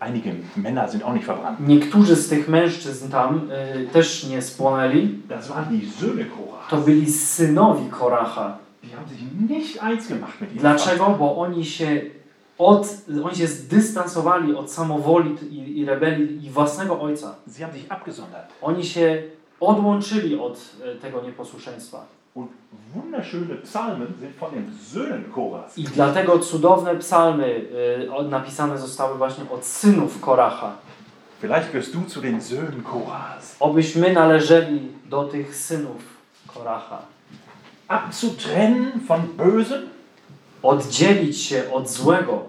Einige Männer sind auch nicht verbrannt. Niektórzy z tych mężczyzn tam y, też nie spłonęli. Das waren die Söhne. To byli synowi Koracha. Die haben sich nicht eins gemacht mit Dlaczego? Bo oni się, od, oni się zdystansowali od samowoli i, i rebelii i własnego ojca. Sie haben sich abgesondert. Oni się odłączyli od e, tego nieposłuszeństwa. Und wunderschöne Psalmen sind von den Söhnen Korahs. I dlatego cudowne psalmy o- napisane zostały właśnie od synów Koracha. Vielleicht gehörst du zu den Söhnen Korahs. Obyśmy należeli do tych synów Koracha. Abzutrennen von Bösen, Oddzielić się od złego,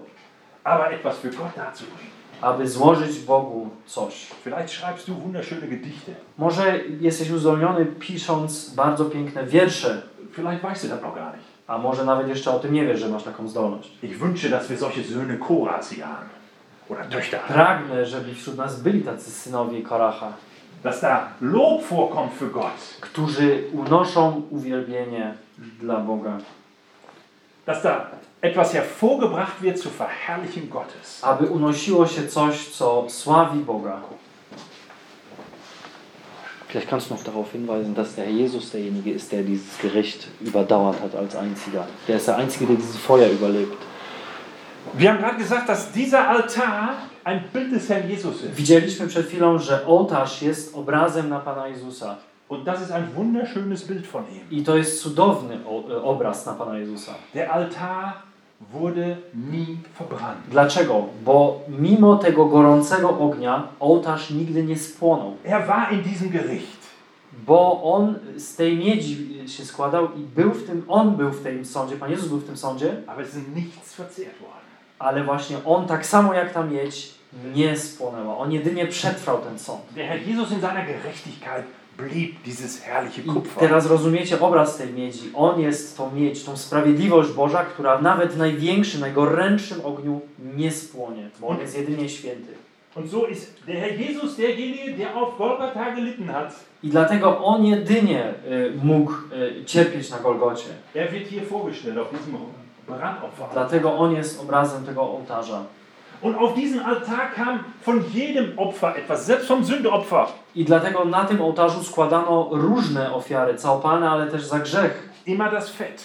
aber etwas für Gott darzubringen. Aby złożyć Bogu coś. Vielleicht schreibst du wunderschöne Gedichte. Może jesteś uzdolniony pisząc bardzo piękne wiersze, Vielleicht weißt du das noch gar nicht. a może nawet jeszcze o tym nie wiesz, że masz taką zdolność. Ich wünsche, dass wir solche Söhne Korahs hier haben. Oder Töchter. Pragnę, żeby wśród nas byli tacy synowie Koracha, Dass da Lob vorkommt für Gott. którzy unoszą uwielbienie dla Boga, Dass da etwas hervorgebracht wird zur Verherrlichung Gottes. aby unosiło się coś, co sławi Boga. Vielleicht kannst du noch darauf hinweisen, dass der Herr Jesus derjenige ist, der dieses Gericht überdauert hat als einziger. Der ist der Einzige, der dieses Feuer überlebt. Wir haben gerade gesagt, dass dieser Altar ein Bild des Herrn Jesus ist. Widzieliśmy przed chwilą, że ołtarz jest obrazem na Pana Jezusa. Und das ist ein wunderschönes Bild von ihm. I to jest cudowny o- obraz na Pana Jezusa. Der Altar wurde nie verbrannt. Dlaczego? Bo mimo tego gorącego ognia ołtarz nigdy nie spłonął. Er war in diesem Gericht. Bo on z tej miedzi się składał i był w tym, on był w tym sądzie, Pan Jezus był w tym sądzie, Aber es ist nichts verzehrt worden. ale właśnie on tak samo jak ta miedź nie spłonęła. On jedynie przetrwał ten sąd. Der Herr Jesus in seiner Gerechtigkeit blieb dieses herrliche I Kupfer. teraz rozumiecie obraz tej miedzi. On jest tą miedź, tą sprawiedliwość Boża, która nawet w największym, najgorętszym ogniu nie spłonie, bo on jest jedynie święty. Und so ist der Herr Jesus derjenige, der auf Golgatha gelitten hat. I dlatego on jedynie y, mógł y, cierpieć na Golgocie. Er wird hier vorgestellt auf diesem Brandopfer. Dlatego on jest obrazem tego ołtarza. Und auf diesen Altar kam von jedem Opfer etwas, selbst vom Sündeopfer. I dlatego na tym ołtarzu składano różne ofiary, całopalne, ale też za grzech. Immer das Fett.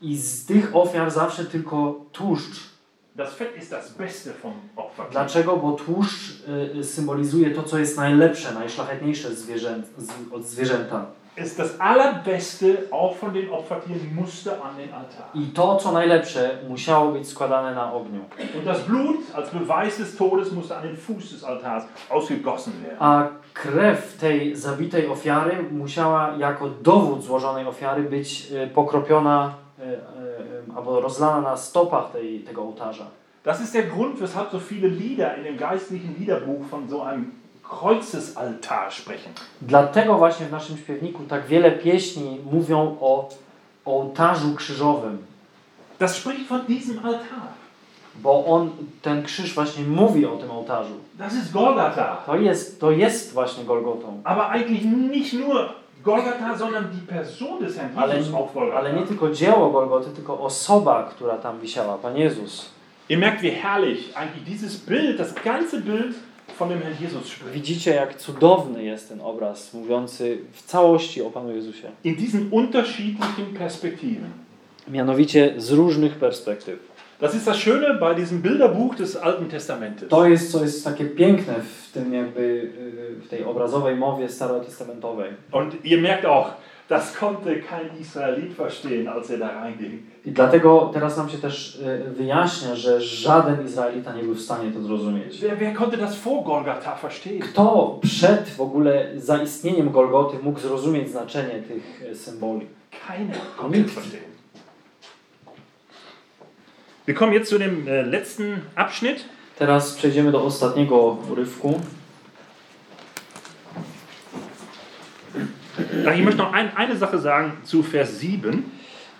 I z tych ofiar zawsze tylko tłuszcz. Das Fett ist das Beste vom Opfer. Dlaczego? Bo tłuszcz y, y, symbolizuje to, co jest najlepsze, najszlachetniejsze zwierzę, z, od zwierzęta. Ist das Allerbeste auch von den Opfertieren musste an den Altar. I to, co najlepsze, musiało być składane na ogniu. Und das Blut als Beweis des Todes musste an den Fuß des Altars ausgegossen werden. A krew tej zabitej ofiary musiała jako dowód złożonej ofiary być y, pokropiona y, y, albo rozlana na stopach tej, tego ołtarza. Das ist der Grund, weshalb so viele Lieder in dem geistlichen Liederbuch von so einem Kreuzesaltar sprechen. Dlatego właśnie w naszym śpiewniku tak wiele pieśni mówią o ołtarzu krzyżowym, Das spricht von diesem Altar. bo on, ten krzyż właśnie mówi o tym ołtarzu. Das ist Golgatha. To jest, to jest właśnie Golgotą. Aber eigentlich nicht nur Golgatha, sondern die Person des Herrn Ale, Jesus auf Golgatha. ale nie tylko dzieło Golgoty, tylko osoba, która tam wisiała, Pan Jezus. Ihr merkt, wie herrlich eigentlich dieses Bild, das ganze Bild von dem Herrn Jesus spricht. Widzicie, jak cudowny jest ten obraz, mówiący w całości o Panu Jezusie. In diesen unterschiedlichen Perspektiven. Mianowicie z różnych perspektyw. Das ist das Schöne bei diesem Bilderbuch des Alten Testamentes. To jest, co jest takie piękne w tym jakby, y, w tej obrazowej mowie starotestamentowej. Und ihr merkt auch, das konnte kein Israelit verstehen, als er da reinging. I dlatego teraz nam się też y, wyjaśnia, że żaden Izraelita nie był w stanie to zrozumieć. Wer, wer konnte das vor Golgatha verstehen? Kto przed w ogóle zaistnieniem Golgoty mógł zrozumieć znaczenie tych e, symboli? Keiner konnte es verstehen. Wir kommen jetzt zu dem äh, letzten Abschnitt. Teraz przejdziemy do ostatniego urywku. Ich möchte noch ein, eine Sache sagen zu Vers 7.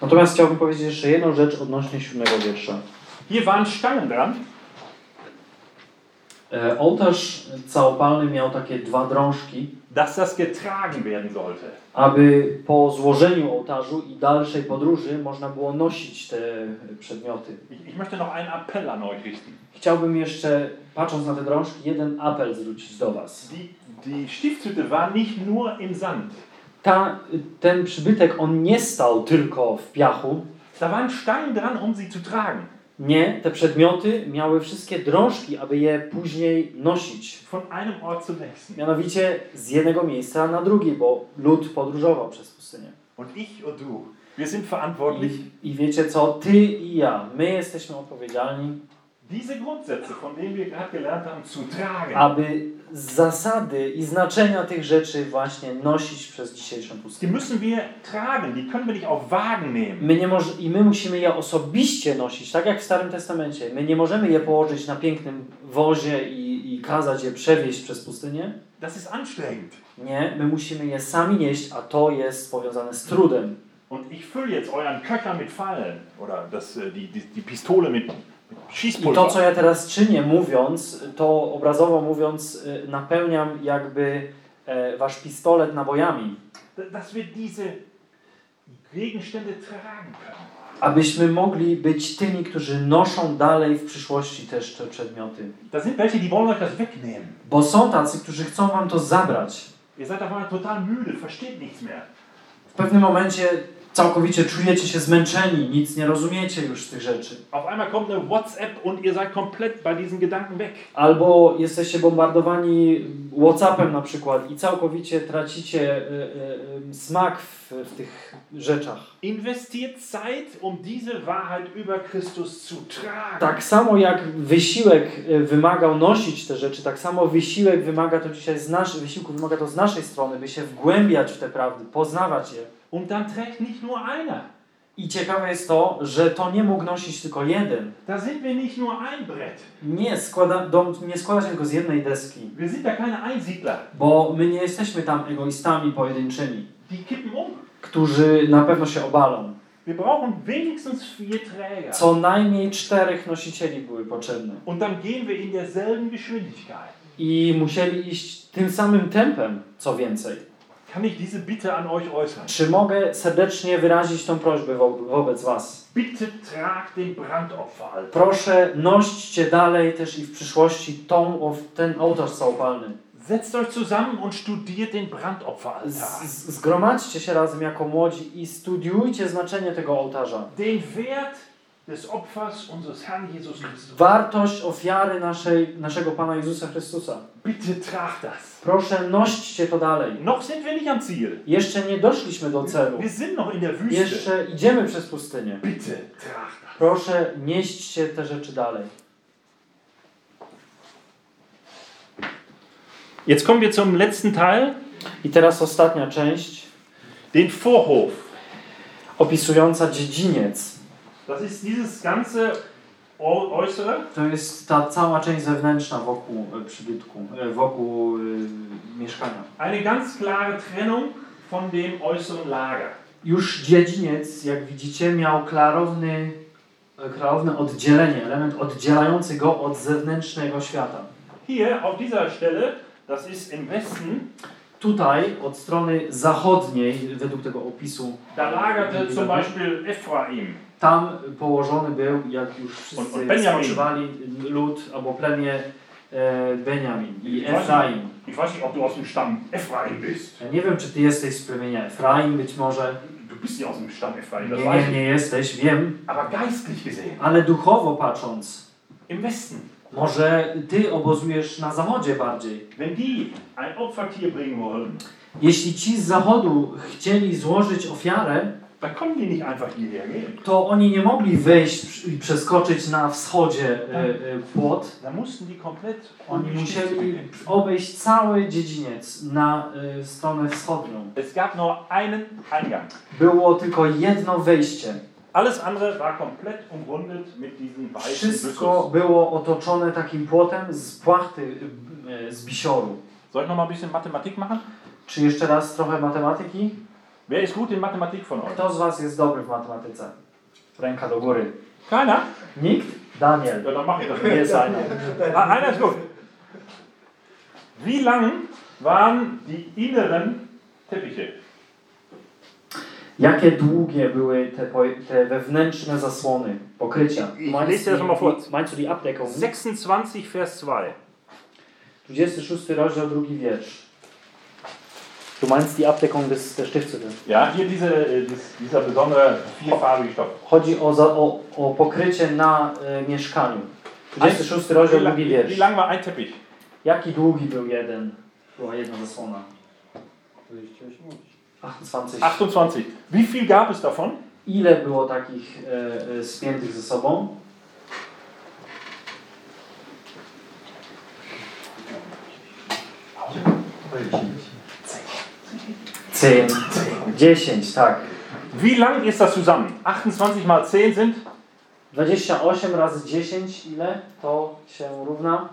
Natomiast chciałbym powiedzieć jeszcze jedną rzecz odnośnie siódmego wiersza. Hier waren Stangen dran. E, Ołtarz całopalny miał takie dwa drążki, dass das getragen werden sollte. aby po złożeniu ołtarzu i dalszej podróży można było nosić te przedmioty. Ich, ich möchte noch einen Appell an euch richten. Chciałbym jeszcze, patrząc na te drążki, jeden apel zwrócić do Was. Die, die Stiftshütte war nicht nur im Sand. Ta, ten przybytek, on nie stał tylko w piachu. Da waren Stangen dran, um sie zu tragen. Nie, te przedmioty miały wszystkie drążki, aby je później nosić. Von einem Ort zum nächsten. Mianowicie z jednego miejsca na drugi, bo lud podróżował przez pustynię. Und ich und du, wir sind verantwortlich, I, I wiecie co? Ty i ja, my jesteśmy odpowiedzialni, diese Grundsätze, von denen wir gerade gelernt haben, zu tragen. aby zasady i znaczenia tych rzeczy właśnie nosić przez dzisiejszą Die pustynię. müssen wir tragen, die können wir nicht auf Wagen nehmen. My nie moż- I my musimy je osobiście nosić, tak jak w Starym Testamencie. My nie możemy je położyć na pięknym wozie i, i kazać je przewieźć przez pustynię. Das ist anstrengend. Nie, my musimy je sami nieść, a to jest powiązane z trudem. Und ich fülle jetzt euren Köcher mit Fallen oder das, äh, die, die, die Pistole mit I to, co ja teraz czynię, mówiąc, to obrazowo mówiąc, y, napełniam jakby e, wasz pistolet nabojami, dass wir diese Gegenstände tragen können. abyśmy mogli być tymi, którzy noszą dalej w przyszłości też te przedmioty. Da sind welche, die wollen euch das wegnehmen. Bo są tacy, którzy chcą wam to zabrać. Ihr seid auf einmal total müde, versteht nichts mehr. W pewnym momencie całkowicie czujecie się zmęczeni, nic nie rozumiecie już z tych rzeczy. Auf einmal kommt eine WhatsApp und ihr seid komplett bei diesen Gedanken weg. Albo jesteście bombardowani Whatsappem na przykład i całkowicie tracicie y, y, smak w, w tych rzeczach. Investiert Zeit, um diese Wahrheit über Christus zu tragen. Tak samo jak wysiłek y, wymagał nosić te rzeczy, tak samo wysiłek wymaga to dzisiaj z naszej, wysiłku wymaga to z naszej strony, by się wgłębiać w te prawdy, poznawać je. Und dann trägt nicht nur einer. I ciekawe jest to, że to nie mógł nosić tylko jeden. Da sind wir nicht nur ein Brett. Nie składa, dom nie składa się tylko z jednej deski, Wir sind da keine Einsiedler. bo my nie jesteśmy tam egoistami pojedynczymi, Die kippen um. którzy na pewno się obalą. Wir brauchen wenigstens vier Träger. Co najmniej czterech nosicieli były potrzebne. Und dann gehen wir in derselben Geschwindigkeit. I musieli iść tym samym tempem, co więcej. Kann ich diese Bitte an euch äußern? Czy mogę serdecznie wyrazić tą prośbę wo wobec Was? Bitte tragt den Brandopferaltar. Proszę, noście dalej też i w przyszłości tą, ten ołtarz całopalny. Setzt euch zusammen und studiert den Brandopferaltar. zgromadźcie się razem jako młodzi i studiujcie znaczenie tego ołtarza. Den Wert Wartość ofiary naszej, naszego Pana Jezusa Chrystusa. Bitte tragt das. Proszę, noście to dalej. Jeszcze nie doszliśmy do celu. Jeszcze idziemy przez pustynię. Bitte tragt das. Proszę, nieście te rzeczy dalej. Jetzt kommen wir zum letzten Teil, I teraz ostatnia część, den Vorhof. opisująca dziedziniec. Das ist dieses ganze äu- äußere, To jest ta cała część zewnętrzna wokół e, przybytku, e, wokół e, mieszkania. eine ganz klare Trennung von dem äußeren Lager. Już dziedziniec, jak widzicie, miał klarowny, klarowne oddzielenie, element oddzielający go od zewnętrznego świata. Hier auf dieser Stelle, das ist im Westen, Tutaj, od strony zachodniej, według tego opisu, da lagerte zum Beispiel Ephraim. Tam położony był, jak już wszyscy spoczywali, lud albo plemię e, Benjamin i Ich Efraim. ich weiß nicht, ob du aus dem Stamm Ephraim bist. Ja nie wiem, czy ty jesteś z plemienia Efraim, być może. Du bist nicht aus dem Stamm Ephraim, das nie, nie, nie jesteś, wiem, Aber geistlich gesehen, ale duchowo patrząc, im Westen, może ty obozujesz na zachodzie bardziej. wenn die ein Opfertier bringen wollen, Jeśli ci z zachodu chcieli złożyć ofiarę, gehen. to oni nie mogli wejść i przeskoczyć na wschodzie e, e, płot. Oni musieli obejść cały dziedziniec na e, stronę wschodnią. Było tylko jedno wejście. Alles andere war komplett umrundet mit weißen Wszystko było otoczone takim płotem z płachty, z bisioru. Soll ich noch mal ein bisschen Mathematik machen? Czy jeszcze raz trochę matematyki? Wer ist gut in Mathematik von euch? Kto z Was jest dobry w matematyce? Ręka do góry. Keiner? Nikt? Daniel. Ja, dann mach ich das. Jest einer. Ah, einer ist gut. Wie lang waren die inneren Teppiche? Jakie długie były te, te wewnętrzne zasłony, pokrycia? Du das mal vor. Meinst du die Abdeckung? 26, Vers 2. 26 rozdział, drugi wiersz. Du meinst die Abdeckung des, der Stiftshütte. Ja, hier diese, äh, dies- dieser besondere vierfarbige Stoff. Chodzi o, za, o, o pokrycie na e, mieszkaniu. 26 rozdział, Wie, lang, drugi wie wiersz. lang war ein Teppich? Jaki długi był jeden? Była jedna zasłona. 28. 28. Wie viel gab es davon? Ile było takich e, e, spiętych ze sobą? Zehn. 10, tak. Wie lang ist das zusammen? 28 mal 10 sind 28 razy 10, ile? To się równa?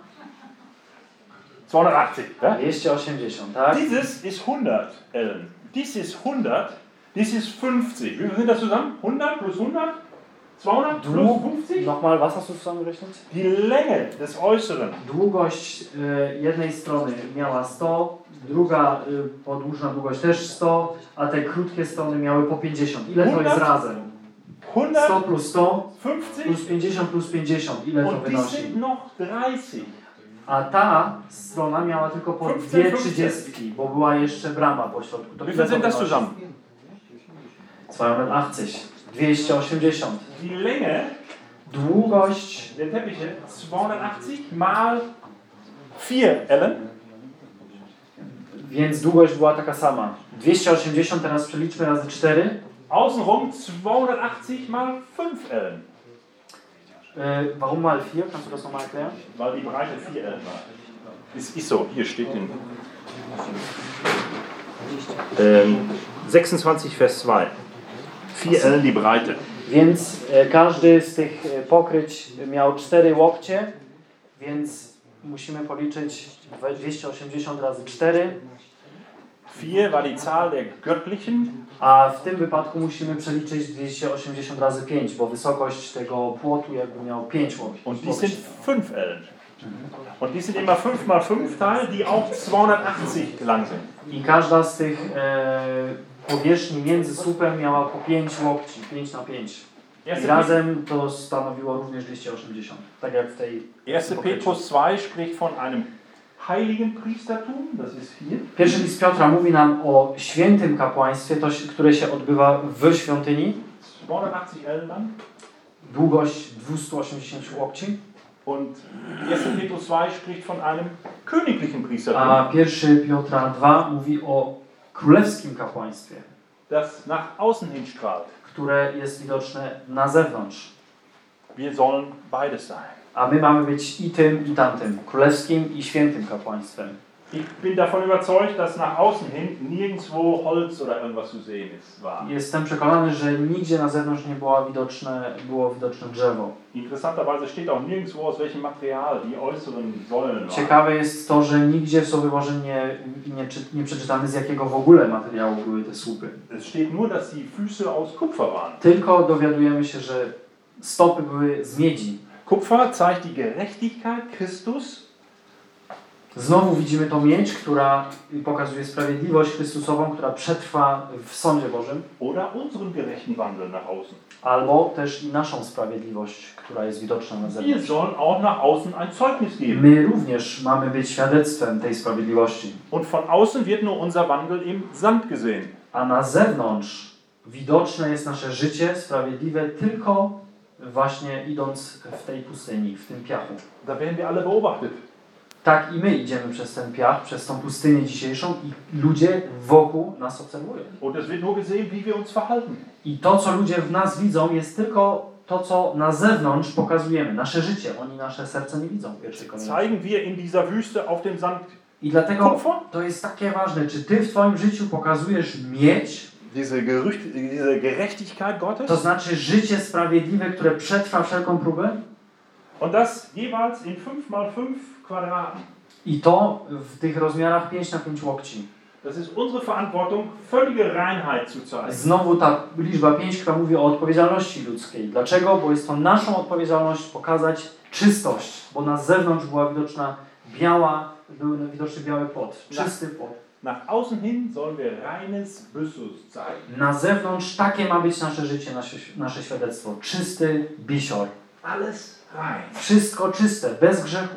280. Ja? 280, tak? Dieses ist 100 Ellen. Dies ist 100. Dies ist 50. Wie viel sind das zusammen? 100 plus 100? 200 plus Dług, 50? nochmal, was hast du zusammengerechnet? Die Länge des Äußeren. Długość y, jednej strony miała 100, druga y, podłużna długość też 100, a te krótkie strony miały po 50. Ile to jest 100? razem? 100 150 plus 100 plus 50 plus 50. Ile to wynosi? 30. A ta strona miała tylko po 15, dwie 15. trzydziestki, bo była jeszcze brama po środku. To ile to wynosi? zusammen? 280. 280. Die Länge Długość der Teppiche 280 mal 4 Ellen. Więc długość była taka sama. 280 teraz przeliczmy razy 4. Außenrum 280 mal 5 Ellen. Äh, warum mal 4? Kannst du das nochmal erklären? Weil die Breite 4 Ellen war. Es ist so, hier steht in ähm, 26 Vers 2. 4 Ellen die Breite. Więc e, każdy z tych e, pokryć miał 4 łokcie, więc musimy policzyć dwa- 280 razy 4, 4 war die Zahl der göttlichen a w tym wypadku musimy przeliczyć 280 razy 5, bo wysokość tego płotu jakby miał 5 łokci. und die sind 5 Ellen. Und die sind immer 5 mal 5 Teil, die auch 280 lang sind. I każda z tych e, powierzchni między słupem miała po 5 łokci, 5 na 5. I razem to stanowiło również 280, tak jak w tej Erste Petrus 2 spricht von einem heiligen Priestertum, das ist hier. Pierwszy list Piotra mówi nam o świętym kapłaństwie, to, które się odbywa w świątyni. 280 Ellen lang. Długość 280 łokci. Und 1. Petrus 2 spricht von einem königlichen Priestertum, A pierwszy Piotra 2 mówi o królewskim kapłaństwie, das nach außen hin strahlt. Które jest widoczne na zewnątrz. Wir sollen beides sein. A my mamy być i tym, i tamtym, królewskim i świętym kapłaństwem. Ich bin davon überzeugt, dass nach außen hin nirgendwo Holz oder irgendwas zu sehen ist. War. Jestem przekonany, że nigdzie na zewnątrz nie było widoczne, było widoczne drzewo. Interessanterweise steht auch nirgendwo, aus welchem Material die äußeren Säulen waren. Ciekawe jest to, że nigdzie w Słowie Bożym nie, nie, nie przeczytamy z jakiego w ogóle materiału były te słupy. Es steht nur, dass die Füße aus Kupfer waren. Tylko dowiadujemy się, że stopy były z miedzi. Kupfer zeigt die Gerechtigkeit Christus Znowu widzimy tą miedź, która pokazuje sprawiedliwość Chrystusową, która przetrwa w sądzie Bożym, oder unseren gerechten Wandel nach außen. albo też i naszą sprawiedliwość, która jest widoczna na Wir zewnątrz. sollen auch nach außen ein Zeugnis geben. My również mamy być świadectwem tej sprawiedliwości. Und von außen wird nur unser Wandel im Sand gesehen. A na zewnątrz widoczne jest nasze życie sprawiedliwe tylko właśnie idąc w tej pustyni, w tym piachu. Da werden wir alle beobachtet. Tak i my idziemy przez ten piach, przez tą pustynię dzisiejszą i ludzie wokół nas obserwują. Und es wird nur gesehen, wie wir uns verhalten. I to, co ludzie w nas widzą, jest tylko to, co na zewnątrz pokazujemy, nasze życie. Oni nasze serce nie widzą w pierwszej kolejności. Zeigen wir in dieser Wüste auf dem Sand I dlatego to jest takie ważne, czy ty w twoim życiu pokazujesz miedź, Diese, Gerücht, diese Gerechtigkeit Gottes to znaczy życie sprawiedliwe, które przetrwa wszelką próbę? I to w tych rozmiarach 5 na 5 łokci. Das ist unsere Verantwortung, völlige Reinheit zu zeigen. Znowu ta liczba 5, która mówi o odpowiedzialności ludzkiej. Dlaczego? Bo jest to naszą odpowiedzialność pokazać czystość, bo na zewnątrz była widoczna biała, był widoczny biały pot, czysty pot. Nach außen hin sollen wir reines Byssus zeigen. Na zewnątrz takie ma być nasze życie, nasze, nasze świadectwo. Czysty bisior. Alles rein. Wszystko czyste, bez grzechu.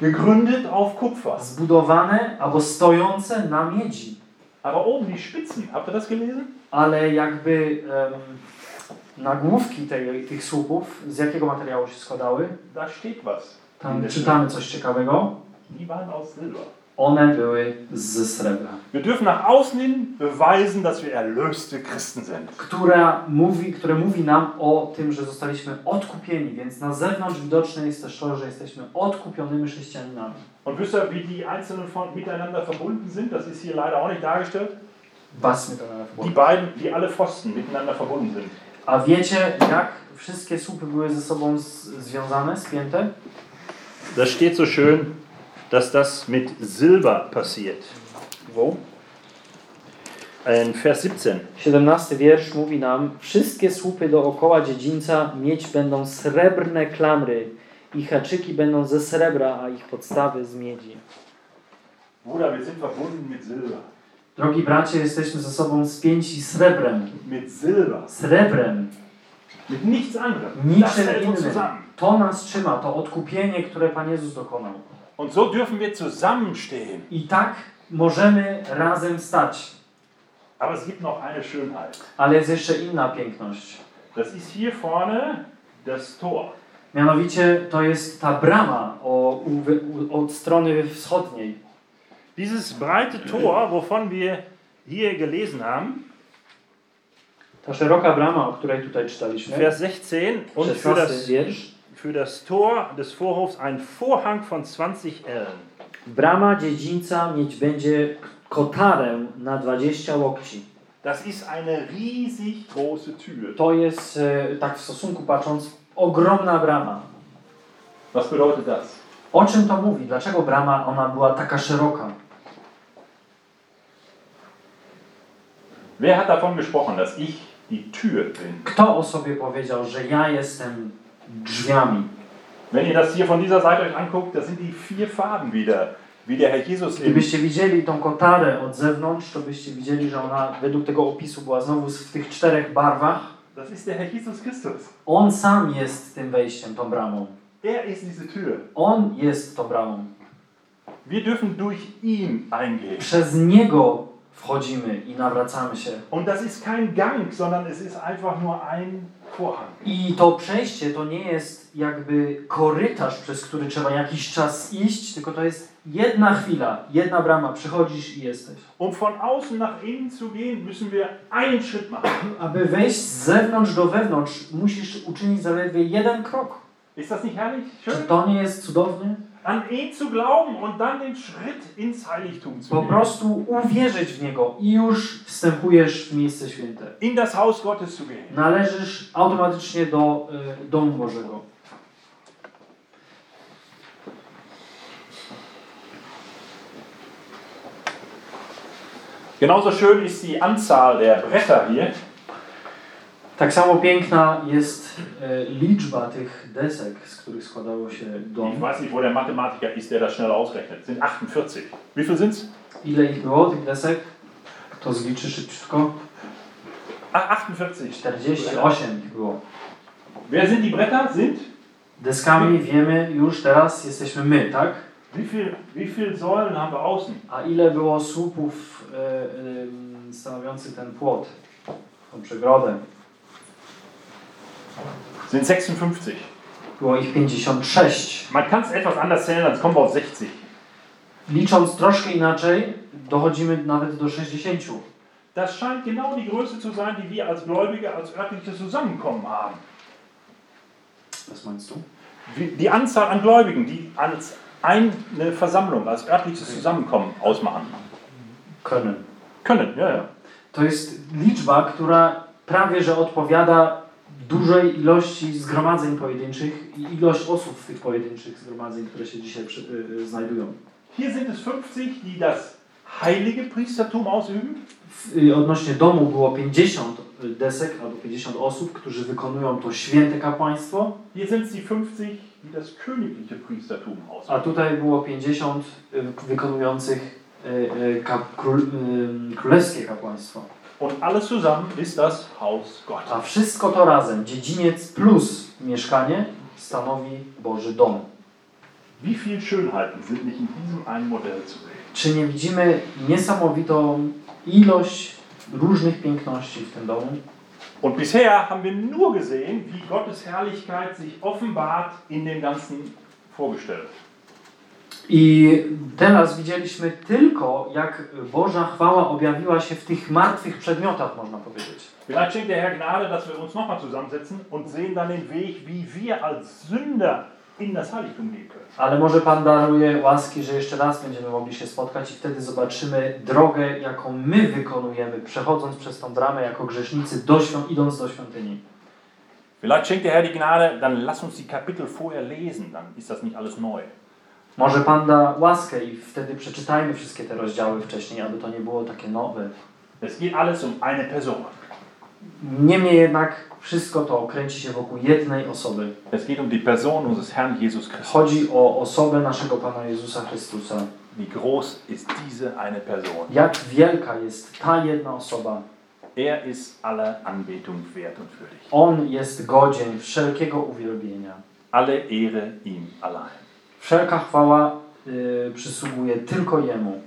Gegründet auf Kupfer. Zbudowane albo stojące na miedzi. Aber oben die Spitzen, habt ihr das gelesen? Ale jakby em, nagłówki tej, tych słupów, z jakiego materiału się składały, Da steht was. tam czytamy coś ciekawego. Die waren aus Silber. One były z srebra. Wir dürfen nach außen hin beweisen, dass wir erlöste Christen sind. Która mówi, które mówi nam o tym, że zostaliśmy odkupieni, więc na zewnątrz widoczne jest też to, że jesteśmy odkupionymi chrześcijaninami. Und wisst ihr, wie die Einzelnen von, miteinander verbunden sind? Das ist hier leider auch nicht dargestellt. Was mit einer Die beiden, die alle Pfosten miteinander verbunden sind. A wiecie, jak wszystkie słupy były ze sobą z, związane, spięte? Das steht so schön, dass das mit Silber passiert. Wo? In Vers 17. 17 wiersz mówi nam: Wszystkie słupy dookoła dziedzińca mieć będą srebrne klamry, i haczyki będą ze srebra, a ich podstawy z miedzi. Bruder, wir sind verbunden mit Silber. Drogi bracie, jesteśmy ze sobą spięci srebrem. Mit Silber. Srebrem. Mit nichts anderem. Niczym innym. To nas trzyma, to odkupienie, które Pan Jezus dokonał. Und so dürfen wir zusammenstehen. I tak możemy razem stać. Aber es gibt noch eine Schönheit. Ale jest jeszcze inna piękność. Das ist hier vorne das Tor. Mianowicie to jest ta brama o, u, od strony wschodniej. Dieses breite Tor, wovon wir hier gelesen haben, Ta szeroka brama, o której tutaj czytaliśmy. Vers 16, und für 16 das, wiersz. Für das Tor des Vorhofs ein Vorhang von 20 Ellen. Brama dziedzińca mieć będzie kotarę na 20 łokci. Das ist eine riesig große Tür. To jest, e, tak w stosunku patrząc, ogromna brama. Was bedeutet das? O czym to mówi? Dlaczego brama ona była taka szeroka? Wer hat davon gesprochen, dass ich die Tür bin? Kto o sobie powiedział, że ja jestem drzwiami? Wenn ihr das hier von dieser Seite euch anguckt, das sind die vier Farben wieder, wie der Herr Jesus im, Gdybyście widzieli tą kotarę od zewnątrz, to byście widzieli, że ona według tego opisu była znowu w tych czterech barwach. Das ist der Herr Jesus Christus. On sam jest tym wejściem, tą bramą. Er ist diese Tür. On jest tą bramą. Wir dürfen durch ihn eingehen. Przez Niego wchodzimy i nawracamy się. Und das ist kein Gang, sondern es ist einfach nur ein Vorhang. I to przejście to nie jest jakby korytarz, przez który trzeba jakiś czas iść, tylko to jest jedna chwila, jedna brama, przychodzisz i jesteś. Um von außen nach innen zu gehen, müssen wir einen Schritt machen. Aby wejść z zewnątrz do wewnątrz, musisz uczynić zaledwie jeden krok. Ist das nicht herrlich? Czy Schön? to nie jest cudownie? An ihn zu glauben und dann den Schritt ins Heiligtum zu Po nehmen. prostu uwierzyć w Niego i już wstępujesz w miejsce święte. In das Haus Gottes zu gehen. Należysz automatycznie do y, domu Bożego. Genauso schön ist die Anzahl der Bretter hier. Tak samo piękna jest e, liczba tych desek, z których składało się Ich dom. weiß nicht, wo der Mathematiker ist, der das schnell ausrechnet. Sind 48. Wie viel sind's? Ile ich było, tych desek? To zliczy szybciutko. Ah, 48. 48 ich było. Wer sind die Bretter? Sind? Deskami wiemy już teraz jesteśmy my, tak? Wie viel, wie viel Säulen haben wir außen? A ile było słupów e, e, stanowiących ten płot, tą przegrodę? Sind 56. Było ich 56. Man kann es etwas anders zählen, dann kommen wir auf 60. Licząc troszkę inaczej, dochodzimy nawet do 60. Das scheint genau die Größe zu sein, die wir als Gläubige, als örtliches Zusammenkommen haben. Was meinst du? Die Anzahl an Gläubigen, die als eine Versammlung, als örtliches Zusammenkommen ausmachen. Können. Können, ja, ja. To jest liczba, która prawie że odpowiada dużej ilości zgromadzeń pojedynczych i ilość osób w tych pojedynczych zgromadzeń, które się dzisiaj przy, y, y, znajdują. Hier sind es 50, die das heilige Priestertum ausüben. W, y, odnośnie domu było 50 desek albo 50 osób, którzy wykonują to święte kapłaństwo, Hier sind es die 50, die das königliche Priestertum a ausüben. tutaj było 50 y, wykonujących kap, król, królewskie kapłaństwo. Und alles zusammen ist das Haus Gottes. A wszystko to razem, dziedziniec plus mieszkanie, stanowi Boży dom. Wie viele Schönheiten sind nicht in diesem einen Modell zu sehen? Czy nie widzimy niesamowitą ilość różnych piękności w tym domu? Und bisher haben wir nur gesehen, wie Gottes Herrlichkeit sich offenbart in dem Ganzen vorgestellt. I teraz widzieliśmy tylko, jak Boża chwała objawiła się w tych martwych przedmiotach, można powiedzieć. Vielleicht schenkt der Herr Gnade, dass wir uns nochmal zusammensetzen und sehen dann den Weg, wie wir als Sünder in das Heiligtum gehen können. Ale może Pan daruje łaski, że jeszcze raz będziemy mogli się spotkać i wtedy zobaczymy drogę, jaką my wykonujemy, przechodząc przez tą bramę jako grzesznicy, do świąt, idąc do świątyni. Vielleicht schenkt der Herr die Gnade, dann lass uns die Kapitel vorher lesen, dann ist das nicht alles neu. Może Pan da łaskę i wtedy przeczytajmy wszystkie te rozdziały wcześniej, aby to nie było takie nowe. Es geht alles um eine Person. Niemniej jednak wszystko to kręci się wokół jednej osoby. Es geht um die Person unseres Herrn Jesus Christus. Chodzi o osobę naszego Pana Jezusa Chrystusa. Wie groß ist diese eine Person? Jak wielka jest ta jedna osoba. Er ist aller Anbetung wert und würdig. On jest godzien wszelkiego uwielbienia. Alle Ehre ihm allein. Wszelka chwała y, przysługuje tylko Jemu.